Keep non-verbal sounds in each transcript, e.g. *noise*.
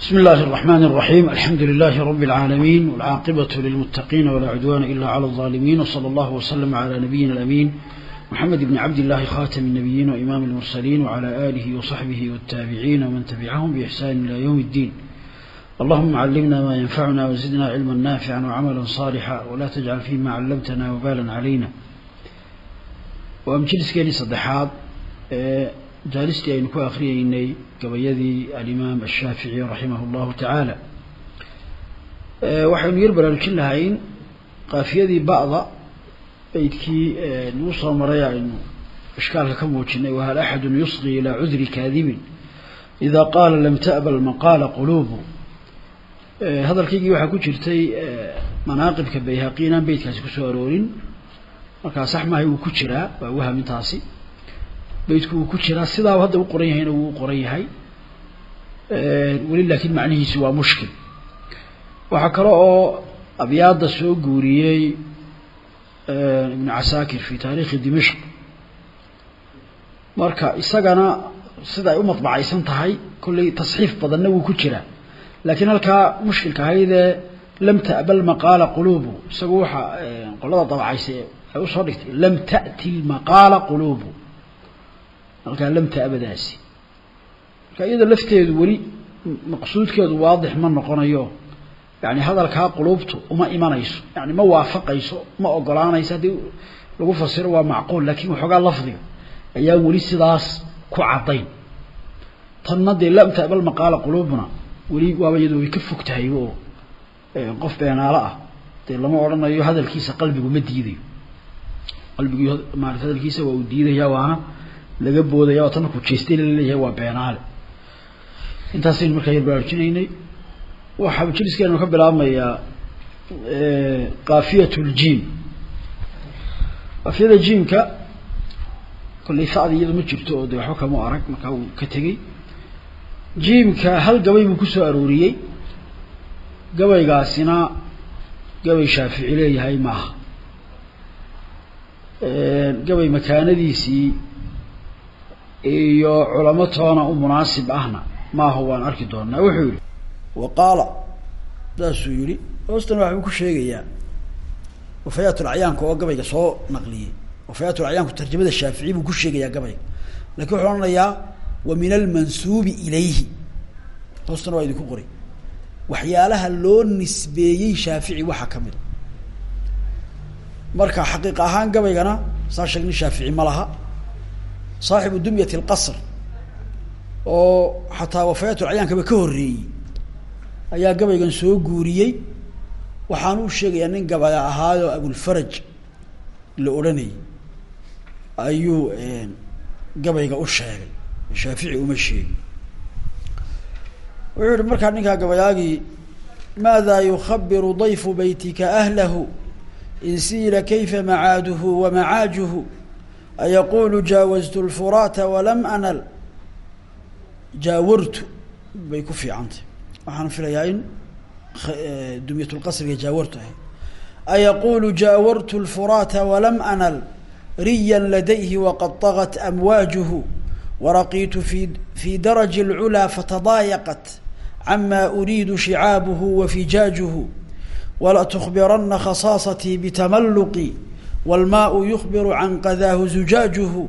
بسم الله الرحمن الرحيم الحمد لله رب العالمين والعاقبة للمتقين ولا عدوان إلا على الظالمين وصلى الله وسلم على نبينا الأمين محمد بن عبد الله خاتم النبيين وإمام المرسلين وعلى آله وصحبه والتابعين ومن تبعهم بإحسان إلى يوم الدين اللهم علمنا ما ينفعنا وزدنا علما نافعا وعملا صالحا ولا تجعل فيما علمتنا وبالا علينا وأمجلس كيني صدحات jaalistii aynu ku akriyeynay gabayadii alimaam ashaafici raximah llahu tacaala waxaynu yar baraarujin lahayn qaafiyadii ba'da beydkii nagu soo maray aynu ishkaalka ka muujinay wahal axadun yusqi ilaa cudri kaadibin idaa qaala lam ta'bal maqaala quluubu. Hadalkaygii waxaa ku jirtay manaaqibka bayhaqi inaan ku soo aroorin. Markaa sax maahay wuu ku jiraa waa wahamintaasi beydku wuu ku jiraa sidaa hadda u qoran yahayna wuu u qoran yahay. Weli laakiin macnihiisi waa mushkil. Waxaa kale oo abyaadda soo guuriyey ibnu casaakir fi taariikhi dimashq. Marka isagana sida ay u madbacaysan tahay kolley tasxiif badanna wuu ku jiraa. Laakiin halkaa mushkilka ahaydee lam ta'bal maqaala quluubu isagu waxa qolada dabacaysa ay u soo dhigtay lam ta'ti lmaqaala quluubu halkaa lam ta'badaasi marka iyada lafteedu weli maqsuudkeedu waadix ma noqonayo yani hadalkaa quluubtu uma imanayso yani ma waafaqayso ma ogolaanayso haddii lagu fasiro waa macquul laakiin waxoogaa lafdiga ayaa weli sidaas ku caddayn. Tanna dee lam ta'bal maqaala quluubuna weli waaba iyadu way ka fog tahay oo qof beenaalo ah. Dee lama odhanayo hadalkiisa qalbigu ma diidayo. Qalbigu maarata hadalkiisa waa uu diidaya waana laga boodaya oo tan markuu jeestay la leeyahay waa beenaale intaasaynu markaa yar baraarujinaynay waxaa majliskeenu ka bilaabmayaa kaafiyat ljiim kaafiyada jiimka kollay sacdi iyada ma jirto oo de waxba kama arag markaa uu ka tegey. Jiimka hal gabay buu ku soo arooriyey gabaygaasina gabay shaafici leeyahay maaha. Gabay makaanadiisii iyo culamo toona u munaasib ahna maaha waan arki doonaa wuxuu yihi wa qaala saasuu yihi hoostan waxbuu ku sheegayaa wafayaat lacyaanka oo gabayga soo naqliyey. Wafayaat lacyaanku tarjamada shaafici buu ku sheegayaa gabayga laakiin wuxuu odhanayaa wa min almansuubi ilayhi. Hoostana waa idinku qoray. Waxyaalaha loo nisbeeyey shaafici waxaa ka mid a. Marka xaqiiq ahaan gabaygana saa sheegni shaafici ma laha saaxibu dumyat lqasr oo xataa wafayaat lcayaankaba ka horreeyey ayaa gabaygan soo guuriyey waxaan u sheegayaa nin gabaya ahaayoo abulfaraj la odhanayay ayuu gabayga u sheegay shaafici uma sheegin wuxuu yihi markaa ninkaa gabayaagii maada yukhabiru dayfu baytika ahlahu in siila kayfa macaaduhu wa macaajuhu ayaqulu jaawaztu lfuraata walam anal jaawartu bay ku fiicantay waxaan filayaa in dumyatulqasriga jaawartu ahay ayaqulu jaawartu lfuraata walam anal riya ladayhi waqad طagat amwaajuhu waraqiitu fi fi daraji اlculaa fatadaayaqat cama uriidu shicaabuhu wafijaajuhu wala tukbirana khasaasatii bitamalluqi والmاء يخبر عن qdاh زجاaجه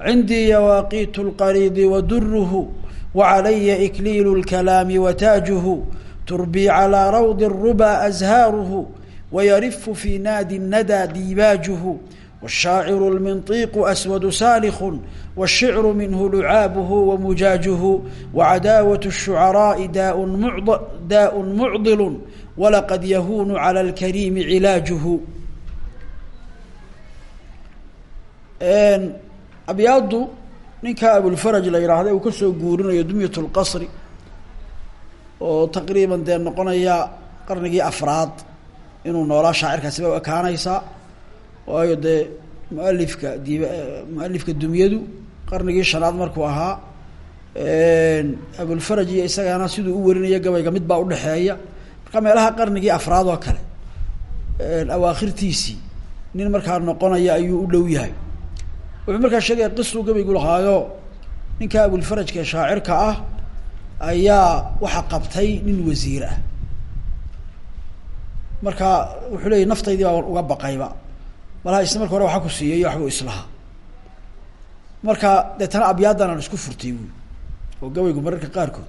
عindيi yواaqيت الqريض وdره وعلي إكليل الكلام وتاaجه تربي على روض الربا أزهاaره ويرف في ناad الندى ديباaجه والشhاaعر المنطيق أسود سالخ والشعر منه لعاaبه ومجاaجه وعداوة الشعراء dاء معضل ولقد يهون على الكريم علاaجه abyaaddu ninka abulfaraj la yidhaahda uu ka soo guurinayo dumyat lqasri oo taqriiban dee noqonaya qarnigii afraad inuu noolaa shaacirkaasi ba u ekaanaysaa waayo dee mualifka diib mualifka dumyadu qarnigii shanaad markuu ahaa abulfaraj iyo isagana siduu u warinayo gabayga mid baa udhexeeya marka meelaha qarnigii afraad oo kale awaakhirtiisii nin markaa noqonaya ayuu u dhow yahay wuxuu markaa sheegaya qisuu gabaygu lahaayo. Ninka abulfarajka shaacirka ah ayaa waxa qabtay nin wasiir ah. Marka wuxuu leeyay naftaydii baa uga baqayba. Malaha isna marka hore waxa ku siiyay waxbuu islahaa. Marka deetana abyaadan aan isku furtay buui oo gabaygu mararka qaarkood.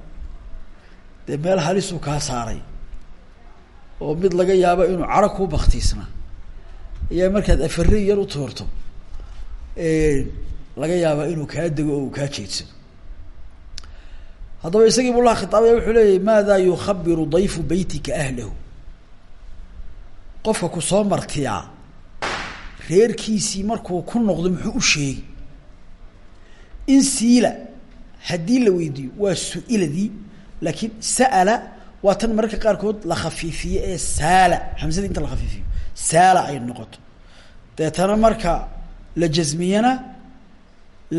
Dee meel halisuu kaa saaray oo mid laga yaabo inuu caro kuu baktiisna ayaa markaad afare yar u tuurto laga yaaba inuu kaa dego oo uu kaa jeedsado haddaba isagii buu laha khitaabaya wuxuu leeyahy maada yukhabiru dayfu beytika ahlahu qofka ku soo martiyaa reerkiisii markuu ku noqdo muxuu u sheegi in siila haddii la weydiiyo waa su'iladii laakiin sa'ala waa tan mararka qaarkood la khafiifiye ee saala hamsada inta la khafiifiyo saala ay noqoto. Deetana marka la jasmiyana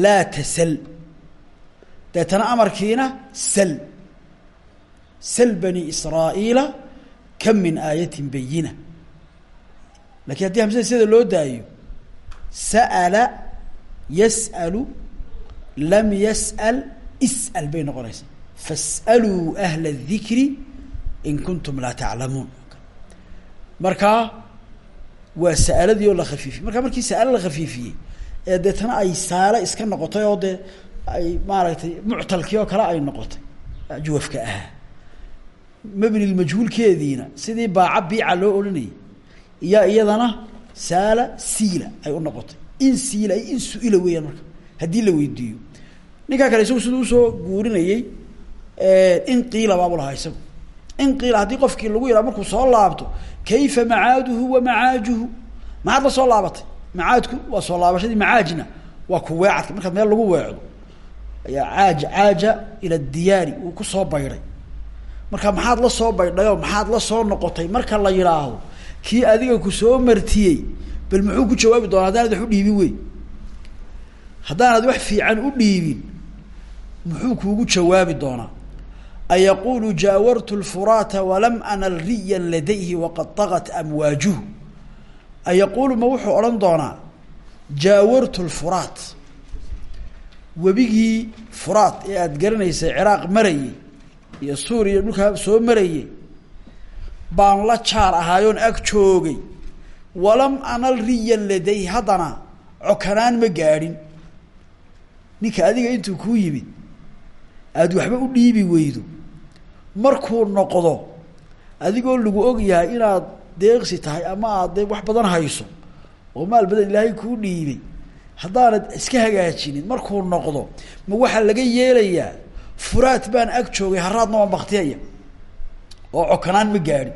laa tasal. Deetana amarkiina sal. Sal bani israa'iila kam min aayatin bayina laakiin haddii hamsada sida loo daayo sa'ala yas'alu lam yas'al is'al bay noqonaysaa fas'aluu ahla الdikri in kuntum laa taclamuun markaa waa sa'aladii oo la khafiifiyey. Marka markii sa'alo la khafiifiyey ee deetana ay saale iska noqotay oo dee ay maaragtay muctalkii oo kale ay noqotay juwafka ahaa. Mabni majhuulkeediina sidii baaca biica loo odhanayay iya iyadana saala siila ay u noqotay. In siila ay in su'ila weeyaan marka haddii la weydiiyo. Ninkaa kale isagu siduu u soo guurinayey in qiila baabu lahaa isagu in qiila haddii qofkii lagu yidhaha markuu soo laabto kayfa macaaduhu wa macaajuhu? Maxaad la soo laabatay. Macaadku waa soo laabashadii macaajna waa ku weecadka. Markaad meel lagu weecdo ayaa caaja caaja ila diyaari uu ku soo baydhay. Marka maxaad la soo baydhayoo maxaad la soo noqotay marka la yidhaahdo kii adiga ku soo martiyey bal muxuu ku jawaabi doonaa haddaanad wax u dhiibin wey haddaanad wax fiican u dhiibin muxuu kuugu jawaabi doonaa ayaqulu jaawartu lfuraata walam anal riyan ladayhi waqad tagat amwaajuhu ayaqulu ma wuxuu odhan doonaa jaawartu lfuraat webigii furaat ee aada garanaysay ciraaq marayey iyo suuriya dhulkaa soo marayey baan la jaar ahaayoon ag joogay walam anal riyan ladayhi haddana cokanaan ma gaadhin ninka adiga intuu kuu yimid aada waxba u dhiibi weydo markuu noqdo adigoo lagu og yahay inaad deeqsi tahay ama aad wax badan hayso oo maal badan ilaahay kuu dhiibay haddaanad iska hagaajinin markuu noqdo ma waxaa laga yeelayaa furaat baan ag joogay haraadna waan baktiyaya oo cokanaan ma gaadhin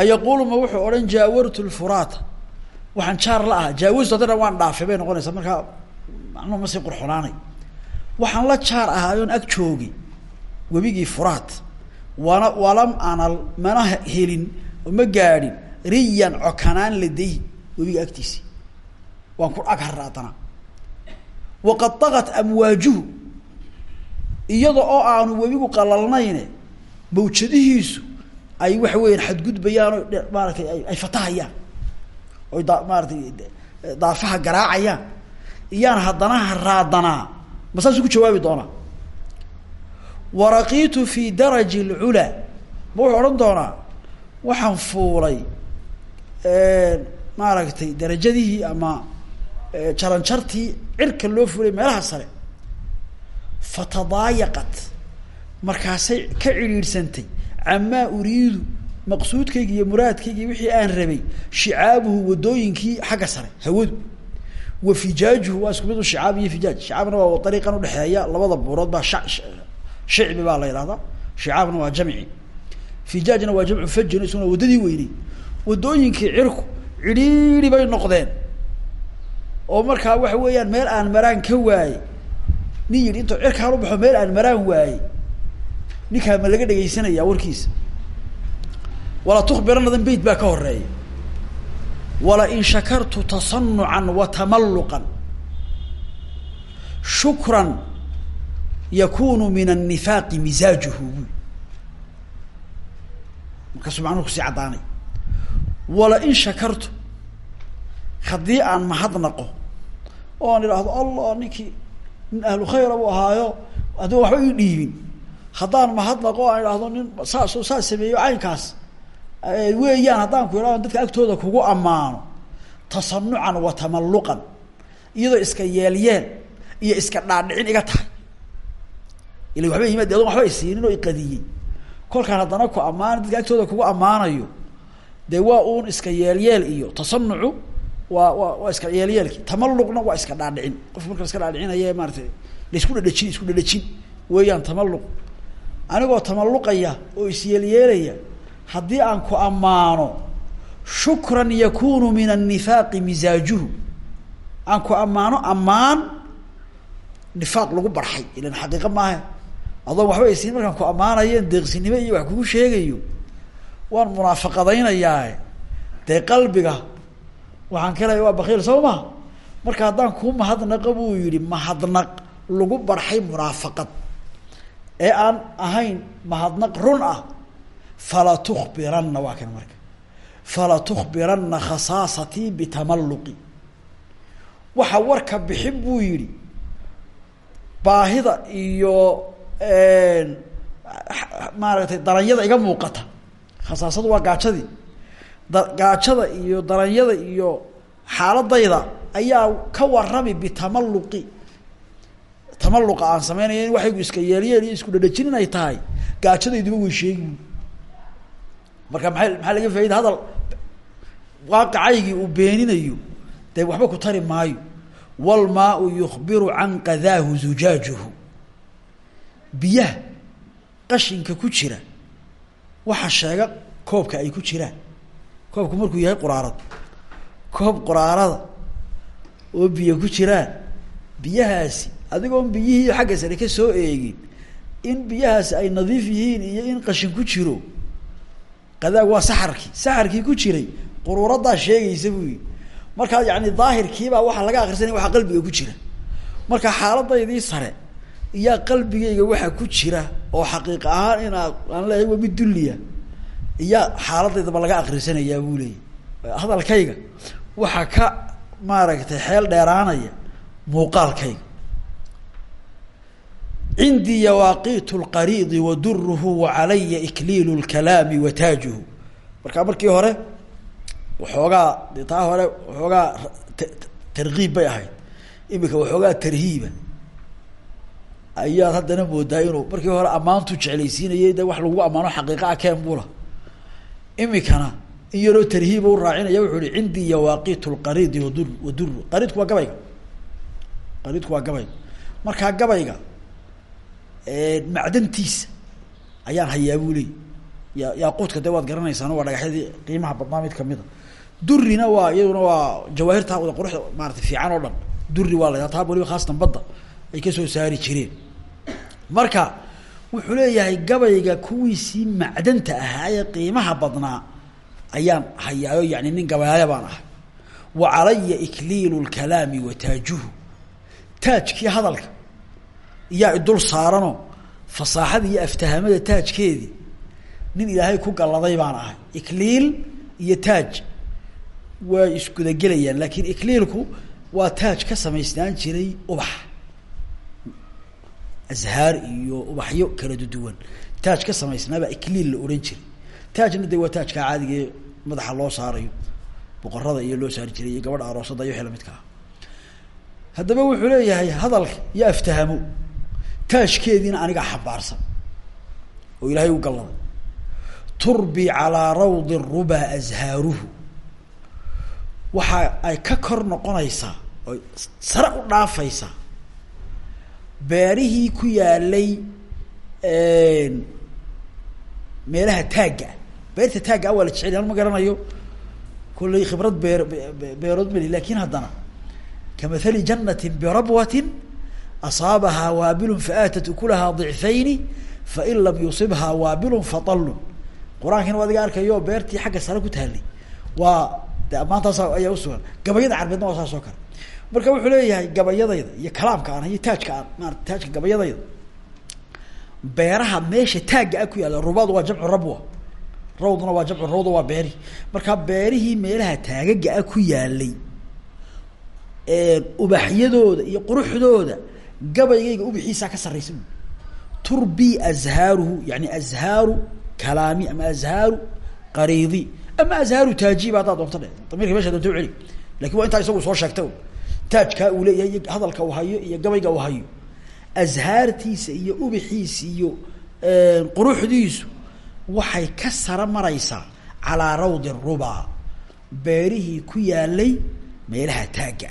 ayaquulu ma wuxuu odhan jaawartu lfuraata waxaan jaar la ahaa jaawastu haddana waan dhaafay bay noqonaysaa markaa macnuhu ma sii qurxunaanay. Waxaan la jaar ahaayoon ag joogay webigii furaat wana walam anal mana helin oo ma gaadhin riyan cokanaan laday webiga agtiisi. Waan ku ag haraadana waqad dagat amwaajuhu iyada oo aanu webigu qalalnayne mawjadihiisu ay waxa weeyaan xadgudbayaan oo maaratay ay fatahayaan oy da maaratay daafaha garaacayaan. Iyaan haddana haraadanaa ma saasuu jawaabi doonaa waraqiitu fi daraji اlculaa ma wuxuu odhan doonaa waxaan fuulay maaragtay darajadihii ama jaranjartii cirka loo fuulay meelaha sare fatadaayaqat markaasay ka cidhiidhsantay camaa uriidu maqsuudkaygi iyo muraadkaygi wixii aan rabay shicaabuhu wadooyinkii xagga sare hawadu wa fijaajuhu waa isku mid u shicaab iyo fijaaj shicaabna waa ariiqan udhexeeya labada buurood baa shicbi baa la yidhahdaa. Shicaabna waa jamci. Fijaajna waa jamcu fajin isuna waddadii weyney wadooyinkii cirku cidhiidhi bay noqdeen. Oo markaa waxa weeyaan meel aan maraan ka waaye. Nin yidhi intuu cirkaan u baxo meel aan maraan waaye. Ninkaa ma laga dhegaysanaya warkiisa. Wala tukbiranadan beyt baa ka horreeya wala in shakartu tasanucan wa tamalluqan. Shukran yakunu min annifaaqi misaajuhu buy markaasuu macnuhu ku sii caddaanay. Wala in shakartu haddii aan mahadnaqo oo aan idhaahdo allah ninkii nin ahlu khayra buu ahaayo haddii waxba ii dhiibin. Haddaan mahadnaqo aan idhaahdo nin saasoo saas sameeyo caynkaas. Weeyaan haddaan ku idhahdo dadka agtooda kugu ammaano tasanucan wa tamalluqan iyadoo iska yeelyeel iyo iska dhaadhicin iga tahay ila waxba yimaad adon waxba isiinin oo iqadiyey kolkaan haddana ku ammaana dadka agtooda kugu ammaanayo dee waa uun iska yeelyeel iyo tasanucu waa waa waa iska yeelyeelki tamalluqna waa iska dhaadhicin. Qof marka la iska dhaadhicinaye maaratay la isku dhadhajin isku dhadhajin. Weeyaan tamalluq. Anigoo tamalluqaya oo isyeelyeelaya haddii aan ku ammaano shukran yakunu min annifaaqi misaajuhu. Aan ku ammaano ammaan nifaaq lagu barxay. Ilan xaqiiqa maaha adoon waxba isiin markaan ku ammaanayen deeqsinimo iyo wax kugu sheegayo. Waan munaafaqadaynayaa. Dee qalbiga waxaan ka waa bakiil soo ma? Marka haddaan kuu mahadnaqa buu yihi mahadnaq lagu barxay munaafaqad ee aan ahayn mahadnaq run ah fala tukbiranna waa kan marka. Fala tukbiranna khasaasatii bitamalluqi. Waxa warka bixin buu yihi baahida iyo maaragtay daranyada iga muuqata. Khasaasadu waa gaajadii da gaajada iyo daranyada iyo xaaladayda ayaa ka warrami bitamalluqi. Tamalluqa aan sameynaya in iska yeelyeel iyo isku dhadhajin inay tahay. Gaajadayduba way sheegi marka maay maxaa laga faaiday hadal? Waaqacaygii uu beeninayo dee waxba ku tari maayo. Walmaau yukbiru can qadaahu zujaajuhu biyaha qashinka ku jira. Waxa sheega koobka ay ku jiraan. Koobku markuu yahay quraarad. Koob quraarada oo biyo ku jiraan. Biyahaasi adigoon biyihii xagga sare ka soo eegin in biyahaasi ay nadiif yihiin iyo in qashin ku jiro. Qadaag waa saxarkii. Saxarkii ku jiray. Quruuradaa sheegaysa buu yii markaa yani daahirkiibaa waxaa laga akrisanaya waxaa qalbiga ku jira. Marka xaaladaydii sare iyaa qalbigayga waxaa ku jira oo xaqiiq ahaan inaa aan leeyahay waa mid dulliya iyaa xaaladaydaba laga akrisanayaa buu hadalkayga. Waxaa ka maaragtay xeel dheeraanaya muuqaalkayga. Cindii yawaaqiitu lqariidi wa duruhu wa calaya ikliilu lkalaami wa taajuhu. Markaa markii hore waxoogaa de taa hore waxoogaa tarkiib bay ahayd. Imika waxoogaa tarhiiba ayaad haddana moodaa inuu markii hore ammaantu jeclaysiinayay de wax lagu ammaano xaqiiqaa keen bula imikana in yaroo tarhiiba u raacinaya wuxuu ihi cindii yawaaqiitu lqariidi wadur wa duru qariidku waa gabayga. Qariidku waa gabayga. Markaa gabayga macdantiisa ayaan hayaa buu ya yaaquudka de waad garanaysaano waa dhagaxyadii qiimaha badnaa mid kamida durina waa iyaduna waa jawaahirta wada quruxda maarata fiican oo dhan. Duri waa la taa waliba khaasatan badda ay ka soo saari jireen. Marka wuxuu leeyahay gabayga kuwiisii macdanta ahaa ee qiimaha badnaa ayaan hayaayo yani nin gabaaya baan ahay. Wa calaya ikliilu lkalaami wa taajuhu. Taajkii hadalka iyaa idul saaranoo fasaaxada iyo aftahamada taajkeedii nin ilaahay ku galladay baan ahay. Ikliil iyo taaj way isgudagelayaan laakiin ikliilku waa taaj ka samaysnaan jiray ubax azhaar iyo ubaxyo kala duduwan taaj ka samaysnaabaa ikliil la odhan jiray. Taajna de waa taajkaa caadigee madaxa loo saarayo. Boqorada iyo loo saari jiray iyo gabadha aroosada iyo wixii lamidka ah haddaba wuxuu leeyahay hadalka iyo aftahamo. Taajkeediina anigaa xambaarsan. Oo ilaahay u galladay turbi calaa rawdi ruba azhaaruhu. Waxa ay ka kor noqonaysaa oy sare u dhaafaysaa beerihii ku yaalay meelaha taagga beerta taagga a waa la jecel ma garanayo? Kollay khibrad beer beerood meli laakiin haddana kamahali janati birabwatin asaabahaa waabilun faaatat ukulahaa dicfayni fain lam yusibhaa waabilun faطalun qur'aankiina waa adiga arkayo beertii xagga sare ku taalay waa de ammaantaas ayaa usugan gabayada carbeedna waa saas oo kale marka wuxuu leeyahay gabayadayda iyo kalaamka aan iyo taajka aan maarata taajka gabayadayda beeraha meesha taagga a ku yaalla rubaadu waa jamcu rabwa rawduna waa jamcu rawda waa beerihi marka beerihii meelaha taagaga a ku yaalay ubaxyadooda iyo quruxdooda gabaygayga ubixiisaa ka sarraysa turbi azhaaruhu yani azhaaru ama azhaaru qariidi ama azhaaru taajiba haddaad doonto dhe damirka meesha doonto celi laakiin waa intaa isagu soo sheegta taajkaa uu leeyahay iyo hadalka uu hayo iyo gabayga uu hayo. Azhaartiisa iyo ubixiisa iyo quruxdiisu waxay ka sara maraysaa calaa rawdi ruba. Beerihii ku yaalay meelaha taagga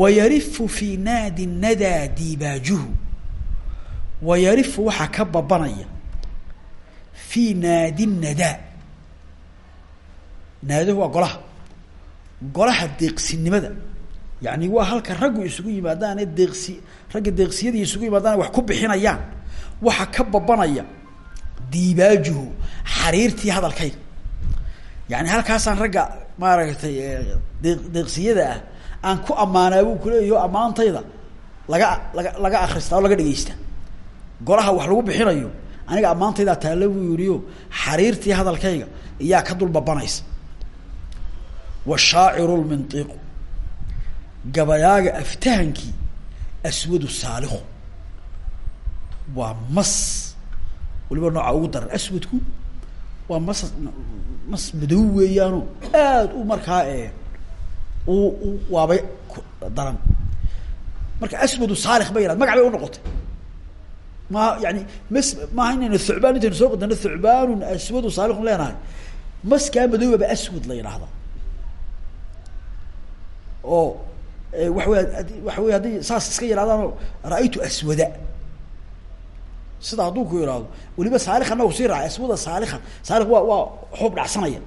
wayarifu fii naadi nadaa diibaajuhu. Wayarifu waxaa ka babanaya fii naadi nadaa. Naadahu waa golaha. Golaha deeqsinimada yani waa halka raggu isugu yimaadaane deeqsi ragga deeqsiyadii isugu yimaadaan wax ku bixinayaan waxa ka babanaya diibaajuhu xariirtii hadalkayga yani halkaasaan ragga maaragtay dee deeqsiyada ah aan ku ammaanaa buu kuleeyaho ammaantayda laga laga laga akristaa oo laga dhegeysta golaha wax lagu bixinayo aniga ammaantaydaa taalla buu yidhio xariirtii hadalkayga iyaa ka dul babanaysa. Washaaciru lmintiqu gabayaaga aftahankii aswadu saalikhu waa mas. Waliba nooca ugu daran aswadku waa mas mas madow weeyaano aad u markaa u u waabay daran. Marka aswadu saalikh ba yihahd magac bay unoqotay ma yani mas maaha inaynu thucbaan intaynu soo qadano thucbaanun aswadu saalikhun leenahay. Maskaa madoobaba aswad la yidhaahda oo waxa wey waxa wey haddii saas iska yihahdaanoo ra'aytu aswada. Sida hadduu ku ihahdo weliba saalikhana u sii raacay aswada saalikan saalik waa waa xuub dhacsanaya.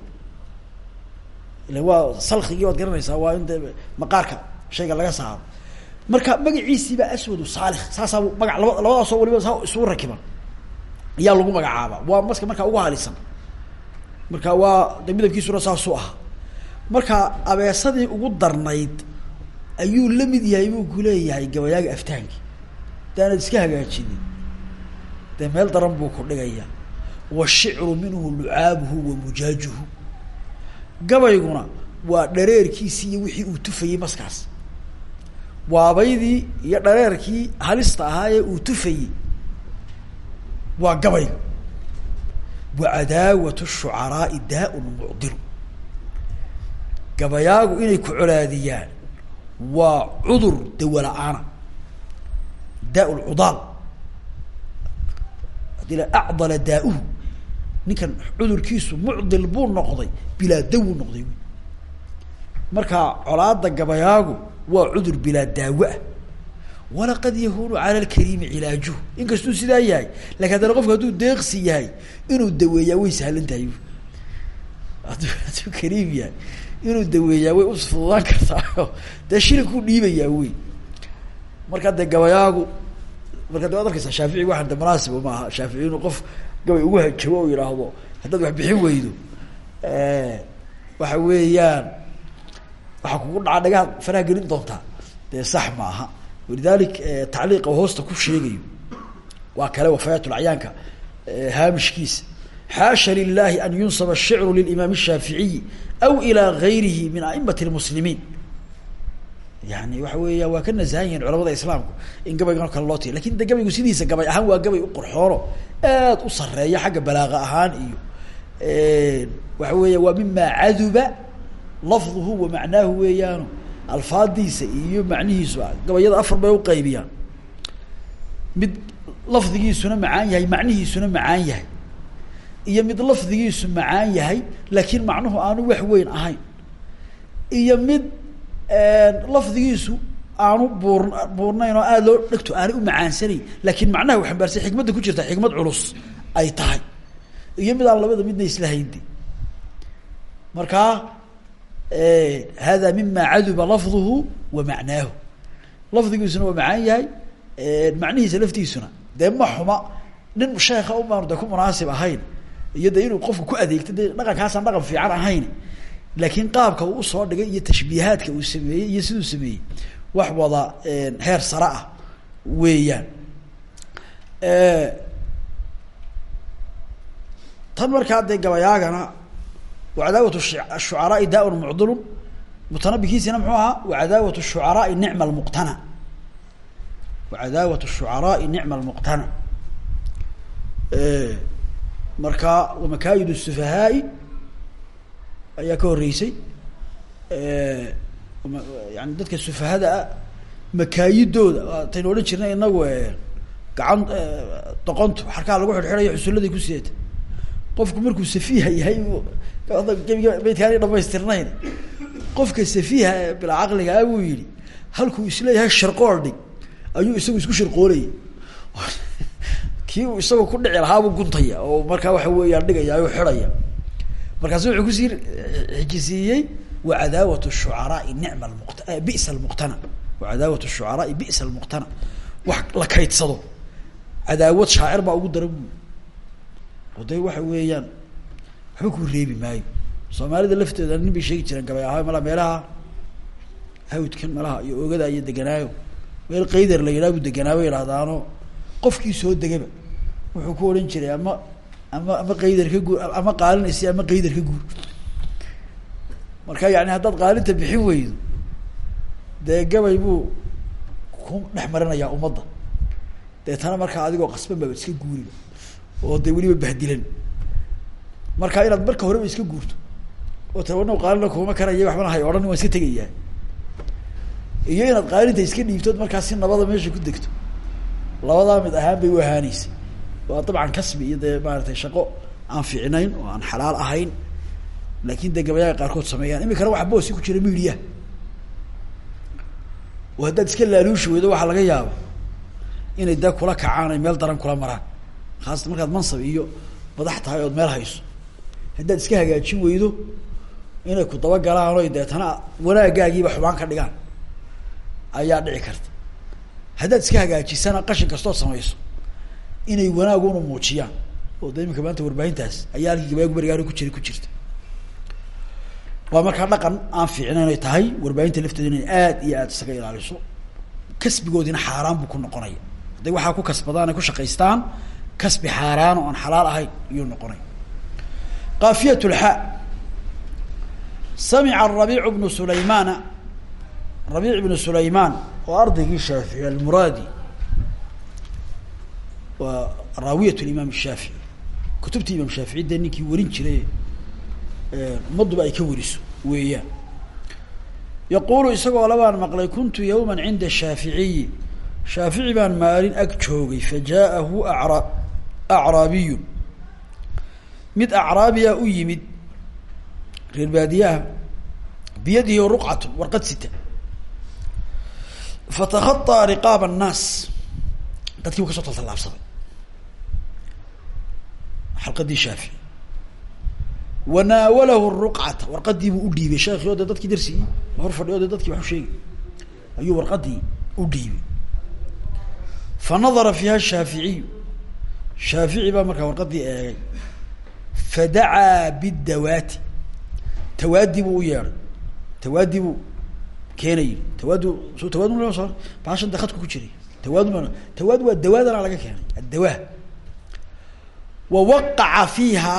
Ila waa salkigii waad garanaysaa waa in maqaarka shayga laga saaro. Marka magaciisiibaa aswadu saalikh saasaa maga laba labadaasoo waliba saa isugu rakiban ayaa lagu magacaabaa waa maska markaa ugu halisan marka waa de midabkiisuna saasuu marka abeesadii ugu darnayd ayuu la mid yahay buu kuleeyahay gabayaaga aftaankii daanad iska hagaajinin. Dee meel daran buu ku dhigaya. Washicru minhu lucaabuhu wa mujaajuhu. Gabayguna waa dhareerkiisii iyo wixii uu tufayey maskaas. Waabaydii iyo dhareerkii halista ahaa ee uu tufayey waa gabayga. Wa cadaawat shucaraai daa-un mucdilu. Gabayaagu inay ku colaadiyaan waa cudur dawala-aana. Daa lcudaal haddii la acdala daa-uhu ninkan cudurkiisu mucdil buu noqday bilaa dawu noqday. Wy marka colaada gabayaagu waa cudur bilaa daawo ah. Walaqad yahuunu cala lkariimi cilaajuhu. Inkastuu sidaa yahay laakiin haddana qofku hadduu deeqsi yahay inuu daweeyaa inuu daweeyaa way usfududaan kartaayo. Dee shilinkuu dhiibayaa wey. Marka dee gabayaagu marka de waad arkaysaa shaafici waxaan de munaasiba maaha shaafici inuu qof gabay ugu hajabo oo yihaahdo haddaad wax bixin weydo. Waxa weeyaan waxaa kugu dhaca dhagahaad faraha gelin doontaa dee sax maaha walidalik tacliiqa hoosta ku sheegayo. Waa kale wafayaatulacyaanka haamishkiisa xaasha lilahi an yunsaba shicru lilimaam shaaficiyi aw ilaa gayrihi min aimati lmuslimiin yani waxa weeya waa ka nasahan yihiin culamada islaamku in gabaygan kale loo tiyo laakiin de gabaygu sidiisa gabay ahaan waa gabay uqorxoono aad u sareeya xagga balaaqa ahaan iyo waxa weeya waa mima caduba lafduhu wa macnaahu weeyaano alfaadiisa iyo macnihiisu ah. gabayada afar bay uqaybiyaan mid lafdigiisuna macaan yahay macnihiisuna macaan yahay iyo mid lafdigiisu macaan yahay laakiin macnuhu aanu wax weyn ahayn. Iyo mid lafdigiisu aanu buur buurnayn oo aada loo dhegto aanay u macaansanayn laakiin macnaha xambaarsan xikmadda ku jirta xikmad culus ay tahay. Iyo mid aan labada midna isla hayndi. Markaa hada mima caduba lafduhu wa macnaahu. Lafdigiisuna waa macaan yahay macnihiisa laftiisuna. Dee ma xuma nin sheeka umaanu de ku munaasib ahayn iyo de inuu qofku ku adeegto de dhaqankaasaan dhaqan fiican ahayn. Laakiin qaabka uu u soo dhigay iyo tashbiihaadka uu sameeyey iyo siduu sameeyey wax wada heer sare ah weeyaan. Tan markaa dee gabayaagana wacadaawat shucaraai daa-un mucdilun. Mutanabikiisina muxuu ahaa wacadaawat shucaraai nicma lmuqtana wacadaawat shucaraai nicma lmuqtana marka wamakaayid الsufahaai ayaa ka horeysay yani dadka sufahada ah makaayidooda ataynu odhan jirnay inagu gacan doqontu xarkaha lagu xidhxidhayo xusulladay ku sideeta. Qofku markuu safiiha yahay gebiga beydkaani dhamaystirnayn qofka safiiha ee bilaa caqliga ah buu yihi halkuu is leeyahay sharqool dhig ayuu isagu isku sharqoolaya kii uu isagu ku dhici lahaabuu guntaya oo markaa waxa weeyaan dhigaya o xidhaya. Markaasu wuxuu ku sii xijisiiyey wacadaawat shucaraai nicma lmuqt bisa lmuqtana wacadaawat shucaraai bisa lmuqtana wax la kaydsado. Cadaawad shaacir baa ugu daran bu oo de waxa weeyaan waxba kuu reebi maayo. Soomaalida lafteeda nin bay sheegi jireen gabay ahaa mala meelaha? Hawdkan malaha iyo oogada iyo deganaayo. Meel qaydar la yidhaha bu deganaa qofkii soo degaba wuxuu ku odhan jiray ama ama ama qaydar ka guur ama qaalinaysi ama qaydar ka guur. Marka yani haddaad qaalinta bixin weydo dee gabay buu ku dhex marinayaa ummadda. Deetana markaa adigoo qasban baba iska guuriba oo dee weliba bahdilan. Marka inaad marka horeba iska guurto oo tawana qaalina kuuma karaya waxbana hay odhan waan iska tegayaa. Iyo inaad qaalinta iska dhiibtood markaa si nabada meesha ku degto labadaa mid ahaan bay u ahaaneysay waa dabcan kasbi iyo dee maaratay shaqo aan fiicnayn oo aan xalaal ahayn. Laakin dee gabayaaga qaarkood sameeyaan. Imikana waxa boosi ku jira midiya oo haddaad iska laaluushi weydo waxaa laga yaaba inay dee kula kacaan ay meel daran kula maraan. Khaasatan markaad mansab iyo madax tahay ood meel hayso. Haddaad iska hagaajin weydo inay ku dabagalaan oy deetana wanaagaagiiba xubaan ka dhigaan ayaa dhici karta. Haddaad iska hagaajisana qashin kastood samayso inay wanaaguna muujiyaan. Oo de imika maanta warbaahintaas ayaa halkii gabayaagu berigaari ku jira ku jirta. Waa markaa dhaqan aan fiicna inay tahay warbaahinta lafteeda inay aad iyo aad isaga ilaaliso. Kasbigoodina xaaraan buu ku noqonaya hadday waxaa ku kasbadaan ay ku shaqaystaan kasbi xaaraan oo aan xalaal ahayn iyuu noqonaya kaafiyat lxaa samica rabiicu bnu sulaymaana rabiic ibnu sulaymaan oo ardaygii shaafici almuraadi waa raawiyat limaam shaafici kutubtii imaam shaafici dee ninkii warin jiray ummadduba ay ka wariso weeyaan yaquulu isagoo labaan maqlay kuntu yawma cinda shaaficiyi shaafici baan maalin ag joogay fajaaءahu ara acraabiyun mid acraabiya u yimid reer baadiyaha biyadihi ruqcatu warqad sita fatakhaطaa riqaab الnaas dadkii bu ka soo taltallaabsaday xalqadii shaafici wanaawalahu ruqcata warqadii buu u dhiibay. Sheekhi o de dadkii darsigii hor fadhi o de dadkii wax u sheegay. Ayuu warqadii u dhiibay. Fa nadara fiiha shaaficiyu shaafici baa markaa warqadii eegay. Fadacaa bidawaati tawaadi buu u yeedhay tawaadi buu keenay tawaadu so tawaad m so baashan de khadku ku jiray. Tawaad tawaad waa laga keenay. Addawa wa waqaca fiiha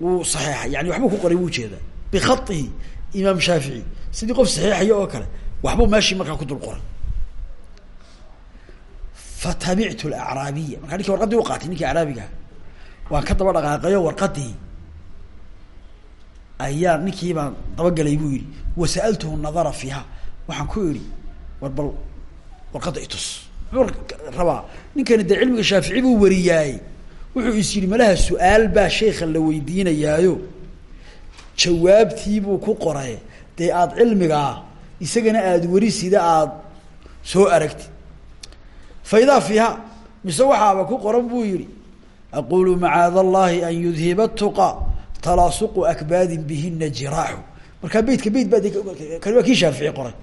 wuu saxeexay yani waxbuu ku qoray wuu jeedaa bikhaihi imaam shaafici sidii qof saxiixaya oo kale waxbuu meeshii markaa ku dul qoray fatabictu alacraabiya markaa ninkii warqadii u qaatay ninkii acraabigaha waan ka daba dhaqaaqayo warqadii ayaa ninkii baan dabagelay buu yihi wasa'altuhu nadara fiiha waxaan ku idhi war bal warqadda itus muxuu ninkani dee cilmiga shaafici buu wariyaayey wuxuu is yidhi malaha su'aal baa sheekha la weydiinayaayo. Jawaabtiibuu ku qoray. Dee aada cilmigaa isagana aada weri sida aada soo aragtid. Fa idaa fiiha mise waxaaba ku qoran buu yihi aqulu macaada allahi an yudhiba tuqa talaasuqu akbaadin bihina jiraaxu. Markaa beytka beyt baa kani waa kii qoray.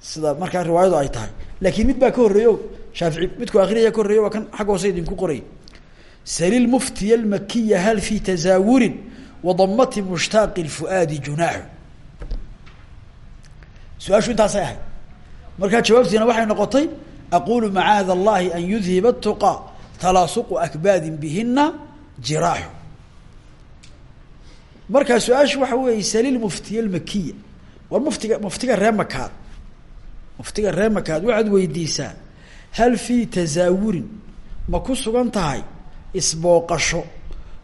Sida markaa riwaayadu ay tahay. Laakiin mid baa ka horreeyo shaafici midku akriyaya ka horreeyo waa kan xagga hoose idinku qoray sali lmuftiya almakiya hal fi tazaawurin wadamati mushtaaqi lfuaadi junaaxu su'aashu intaasay ahayd markaa jawaabtiina waxay noqotay aqulu macaada allahi an yudhiba tuqa talaasuqu akbaadin bihina jiraaxu markaa su'aashu waxa weeye sali muftiya almakiya war muftiga muftiga ree makaad muftiga ree makaad waxaad weydiisaa hal fii tazaawurin ma ku sugan tahay isbooqasho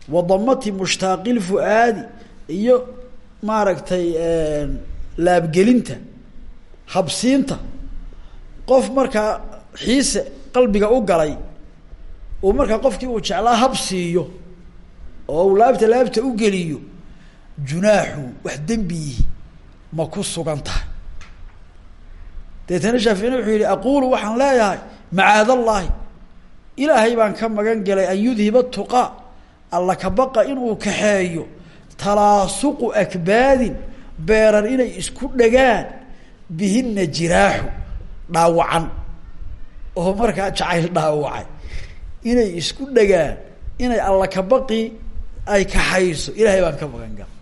wadamati mushtaaqi lfu'aadi iyo maaragtay laabgelinta habsiinta. Qof markaa xiise qalbiga u galay uu markaa qofkii uu jeclaa hab siiyo oo uu laabta laabta u geliyo junaaxu wax dembiyihi ma ku sugan tahay. Deetana shaaficina wuxuu yihi aqulu waxaan leeyahay macaad allaahi ilaahay baan ka magan gelay an yudhiba tuqaa alla ka baqa inuu kaxeeyo talaasuqu akbaadin beeran inay isku dhagaan bihina jiraaxu dhaawacan. Oo markaa jacayl dhaawacay. Inay isku dhagaan inay alla ka baqi ay kaxayso ilaahay baan ka magan galay.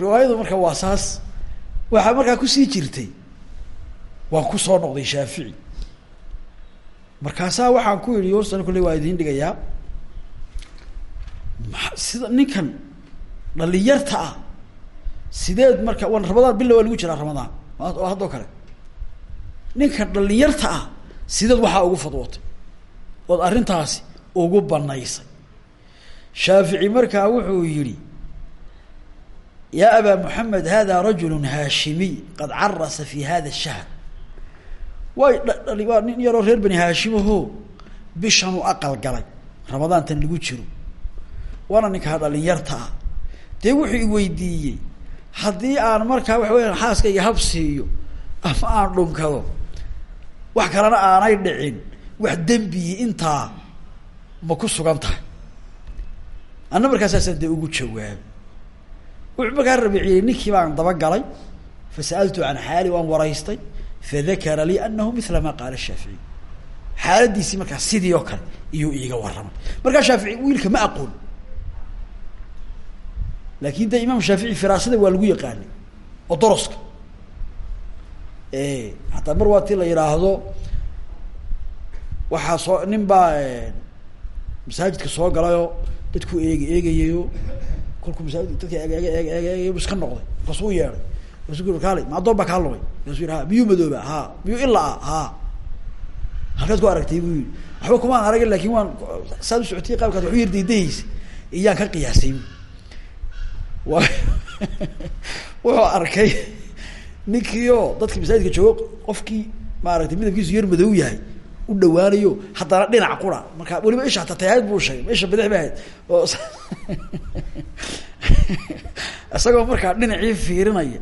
Riwaayadu marka waa saas. Waxaa markaa ku sii jirtay. Waan ku soo noqday shaafici markaasaa waxaan ku yihi yorsana kulle waa idiin dhigayaa sida ninkan dhalinyarta ah sideed marka waan ramadaan bila waa lagu jiraa ramadaan waa haddoo kale. Ninkan dhalinyarta ah sideed waxaa ugu fadwootay ood arrintaasi ugu banaysay shaafici markaa wuxuu yihi yaa abaa moxamed hada rajulu haashimiy qad carasa fi hada shahr way dh waa nin yaroo reer bani haashimaho bishan u aqal galay. Ramadaantan lagu jiro. Waana ninkaa dhalinyarta ah dee wuxuu i weydiiyey. Haddii aan markaa waxa weya xaaskayga hab siiyo ama aan dhunkado wax kalena aanay dhicin wax dembiyi intaa ma ku sugan tahay. Anna markaasaasaan dee ugu jawaabay. Wuxuu markaa rabiiciyey ninkii baan dabagalay fasa'altu can xaali waan waraystay fadakara lii anahu mila ma qaala shaafici xaaladiisii markaa sidii oo kale iyuu iiga warramay markaa shaafici wiilka ma aqoon laakin de imaam shaafici firaasada waa lagu yaqaanay oo doroska hataa mar waa ti la yidhaahdo waxaa soo nin baa masaajidka soo galayoo dadku eeg eegayayo kolkuu masaajidka dadka eeg eeg eeg eeg eegay iska noqday markaasuu u kaale ma addoon baa kaa lumay miyuu madooba? Ha miyuu ilaa ha halkaad ku aragtay buu yihi waxba kumaan aragin laakiin waan saad u socotay qaabkaad wax u yardaydahaysa iyaan ka qiyaasay *laughs* wuxuu arkay ninkiio dadka masaajidka joogo qofkii maaragtay midabkiisu yar madow yahay u dhawaanayo haddana dhinac qura. Marka weliba isha hataa tayaad buu sheegay isha badax ba ahayd. Oo *laughs* isagoo markaa dhinacii fiirinaya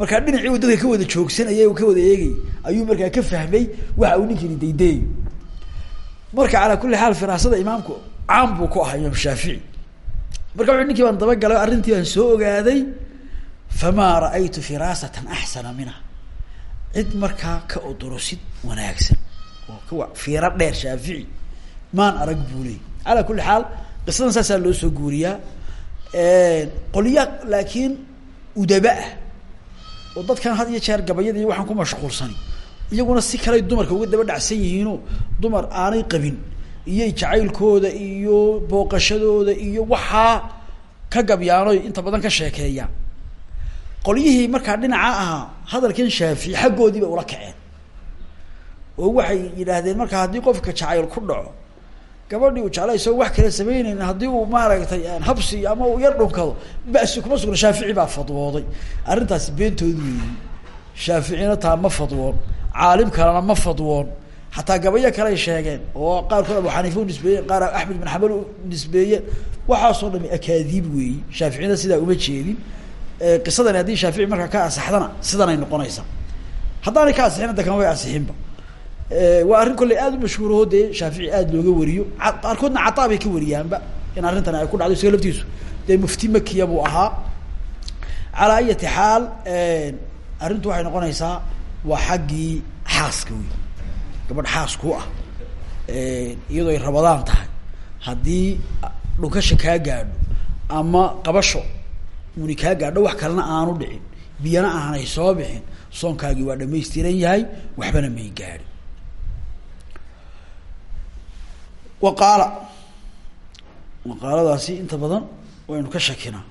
markaa dhinacii uu dadka ka wada joogsanaya u ka wada eegay ayuu markaa ka fahmay waxa uu ninkini daydayayo marka calaa kulli xaal firaasada imaamku caam buu ku ahaa imaam shaafici marka wuxu ninkii baan dabagalay arrintii baan soo ogaaday famaa ra'aytu firaasatan axsana minha cid markaa ka odorosid wanaagsan. Oo kawa fiiro dheer shaafici maan arag buu leey calaa kulli xaal qisadan saasaa loo soo guuriyaa. Qolya laakiin udaba ah oo dadkan had iyo jeer gabayada iyo waxaan ku mashquulsani iyaguna si kaley dumarka uga daba dhacsan yihiinoo dumar aanay qabin iyay jacaylkooda iyo booqashadooda iyo waxaa ka gabyaanoy inta badan ka sheekeeyaan qolyihii markaa dhinaca ahaa hadalkan shaafici xaggoodii bay ula kaceen. Oo waxay yidhaahdeen markaa haddii qofka jacayl ku dhaco gabadhii uu jecla isagoo wax kale samaynayna haddii uu maaragtay habsi ama uu yar dhunkado basi kuma sugna. Shaafici baa fadwooday. Arrintaasi beentoodu weeyi shaaficina taa ma fadwoon. Caalim kalena ma fadwoon. Xataa gabayo kaley sheegeen oo qaarkood abu xaniifa u nisbeeyeen qaar axmed bin xambal u nisbeeyeen. Waxaasoo dhami akaadiib weeyi. Shaaficina sidaa uma jeedin. Qisadani haddii shaafici markaa ka asaxdana sidanay noqonaysaa. Haddaanay ka asixin hadda kama asixinba waa arrin kolley aada u mashhuuraho dee shaafici aada looga wariyo. Qaarkoodna cataa bay ka wariyaanba in arrintani ay ku dhacdo isaga laftiisu. Dee mufti makiya buu ahaa. Calaa ayati xaal arrintu waxay noqonaysaa waa xaggii xaaska wey gabadh xaas ku ah. Iyadoo ay rabadaan tahay. Haddii dhunkasha kaa gaadho ama qabasho uni kaa gaadho wax kalena aanu dhicin. Biyana aanay soo bixin. Soonkaagii waa dhamaystiran yahay waxbana may gaadhin waqaala waqaaladaasi inta badan waynu ka shakinaa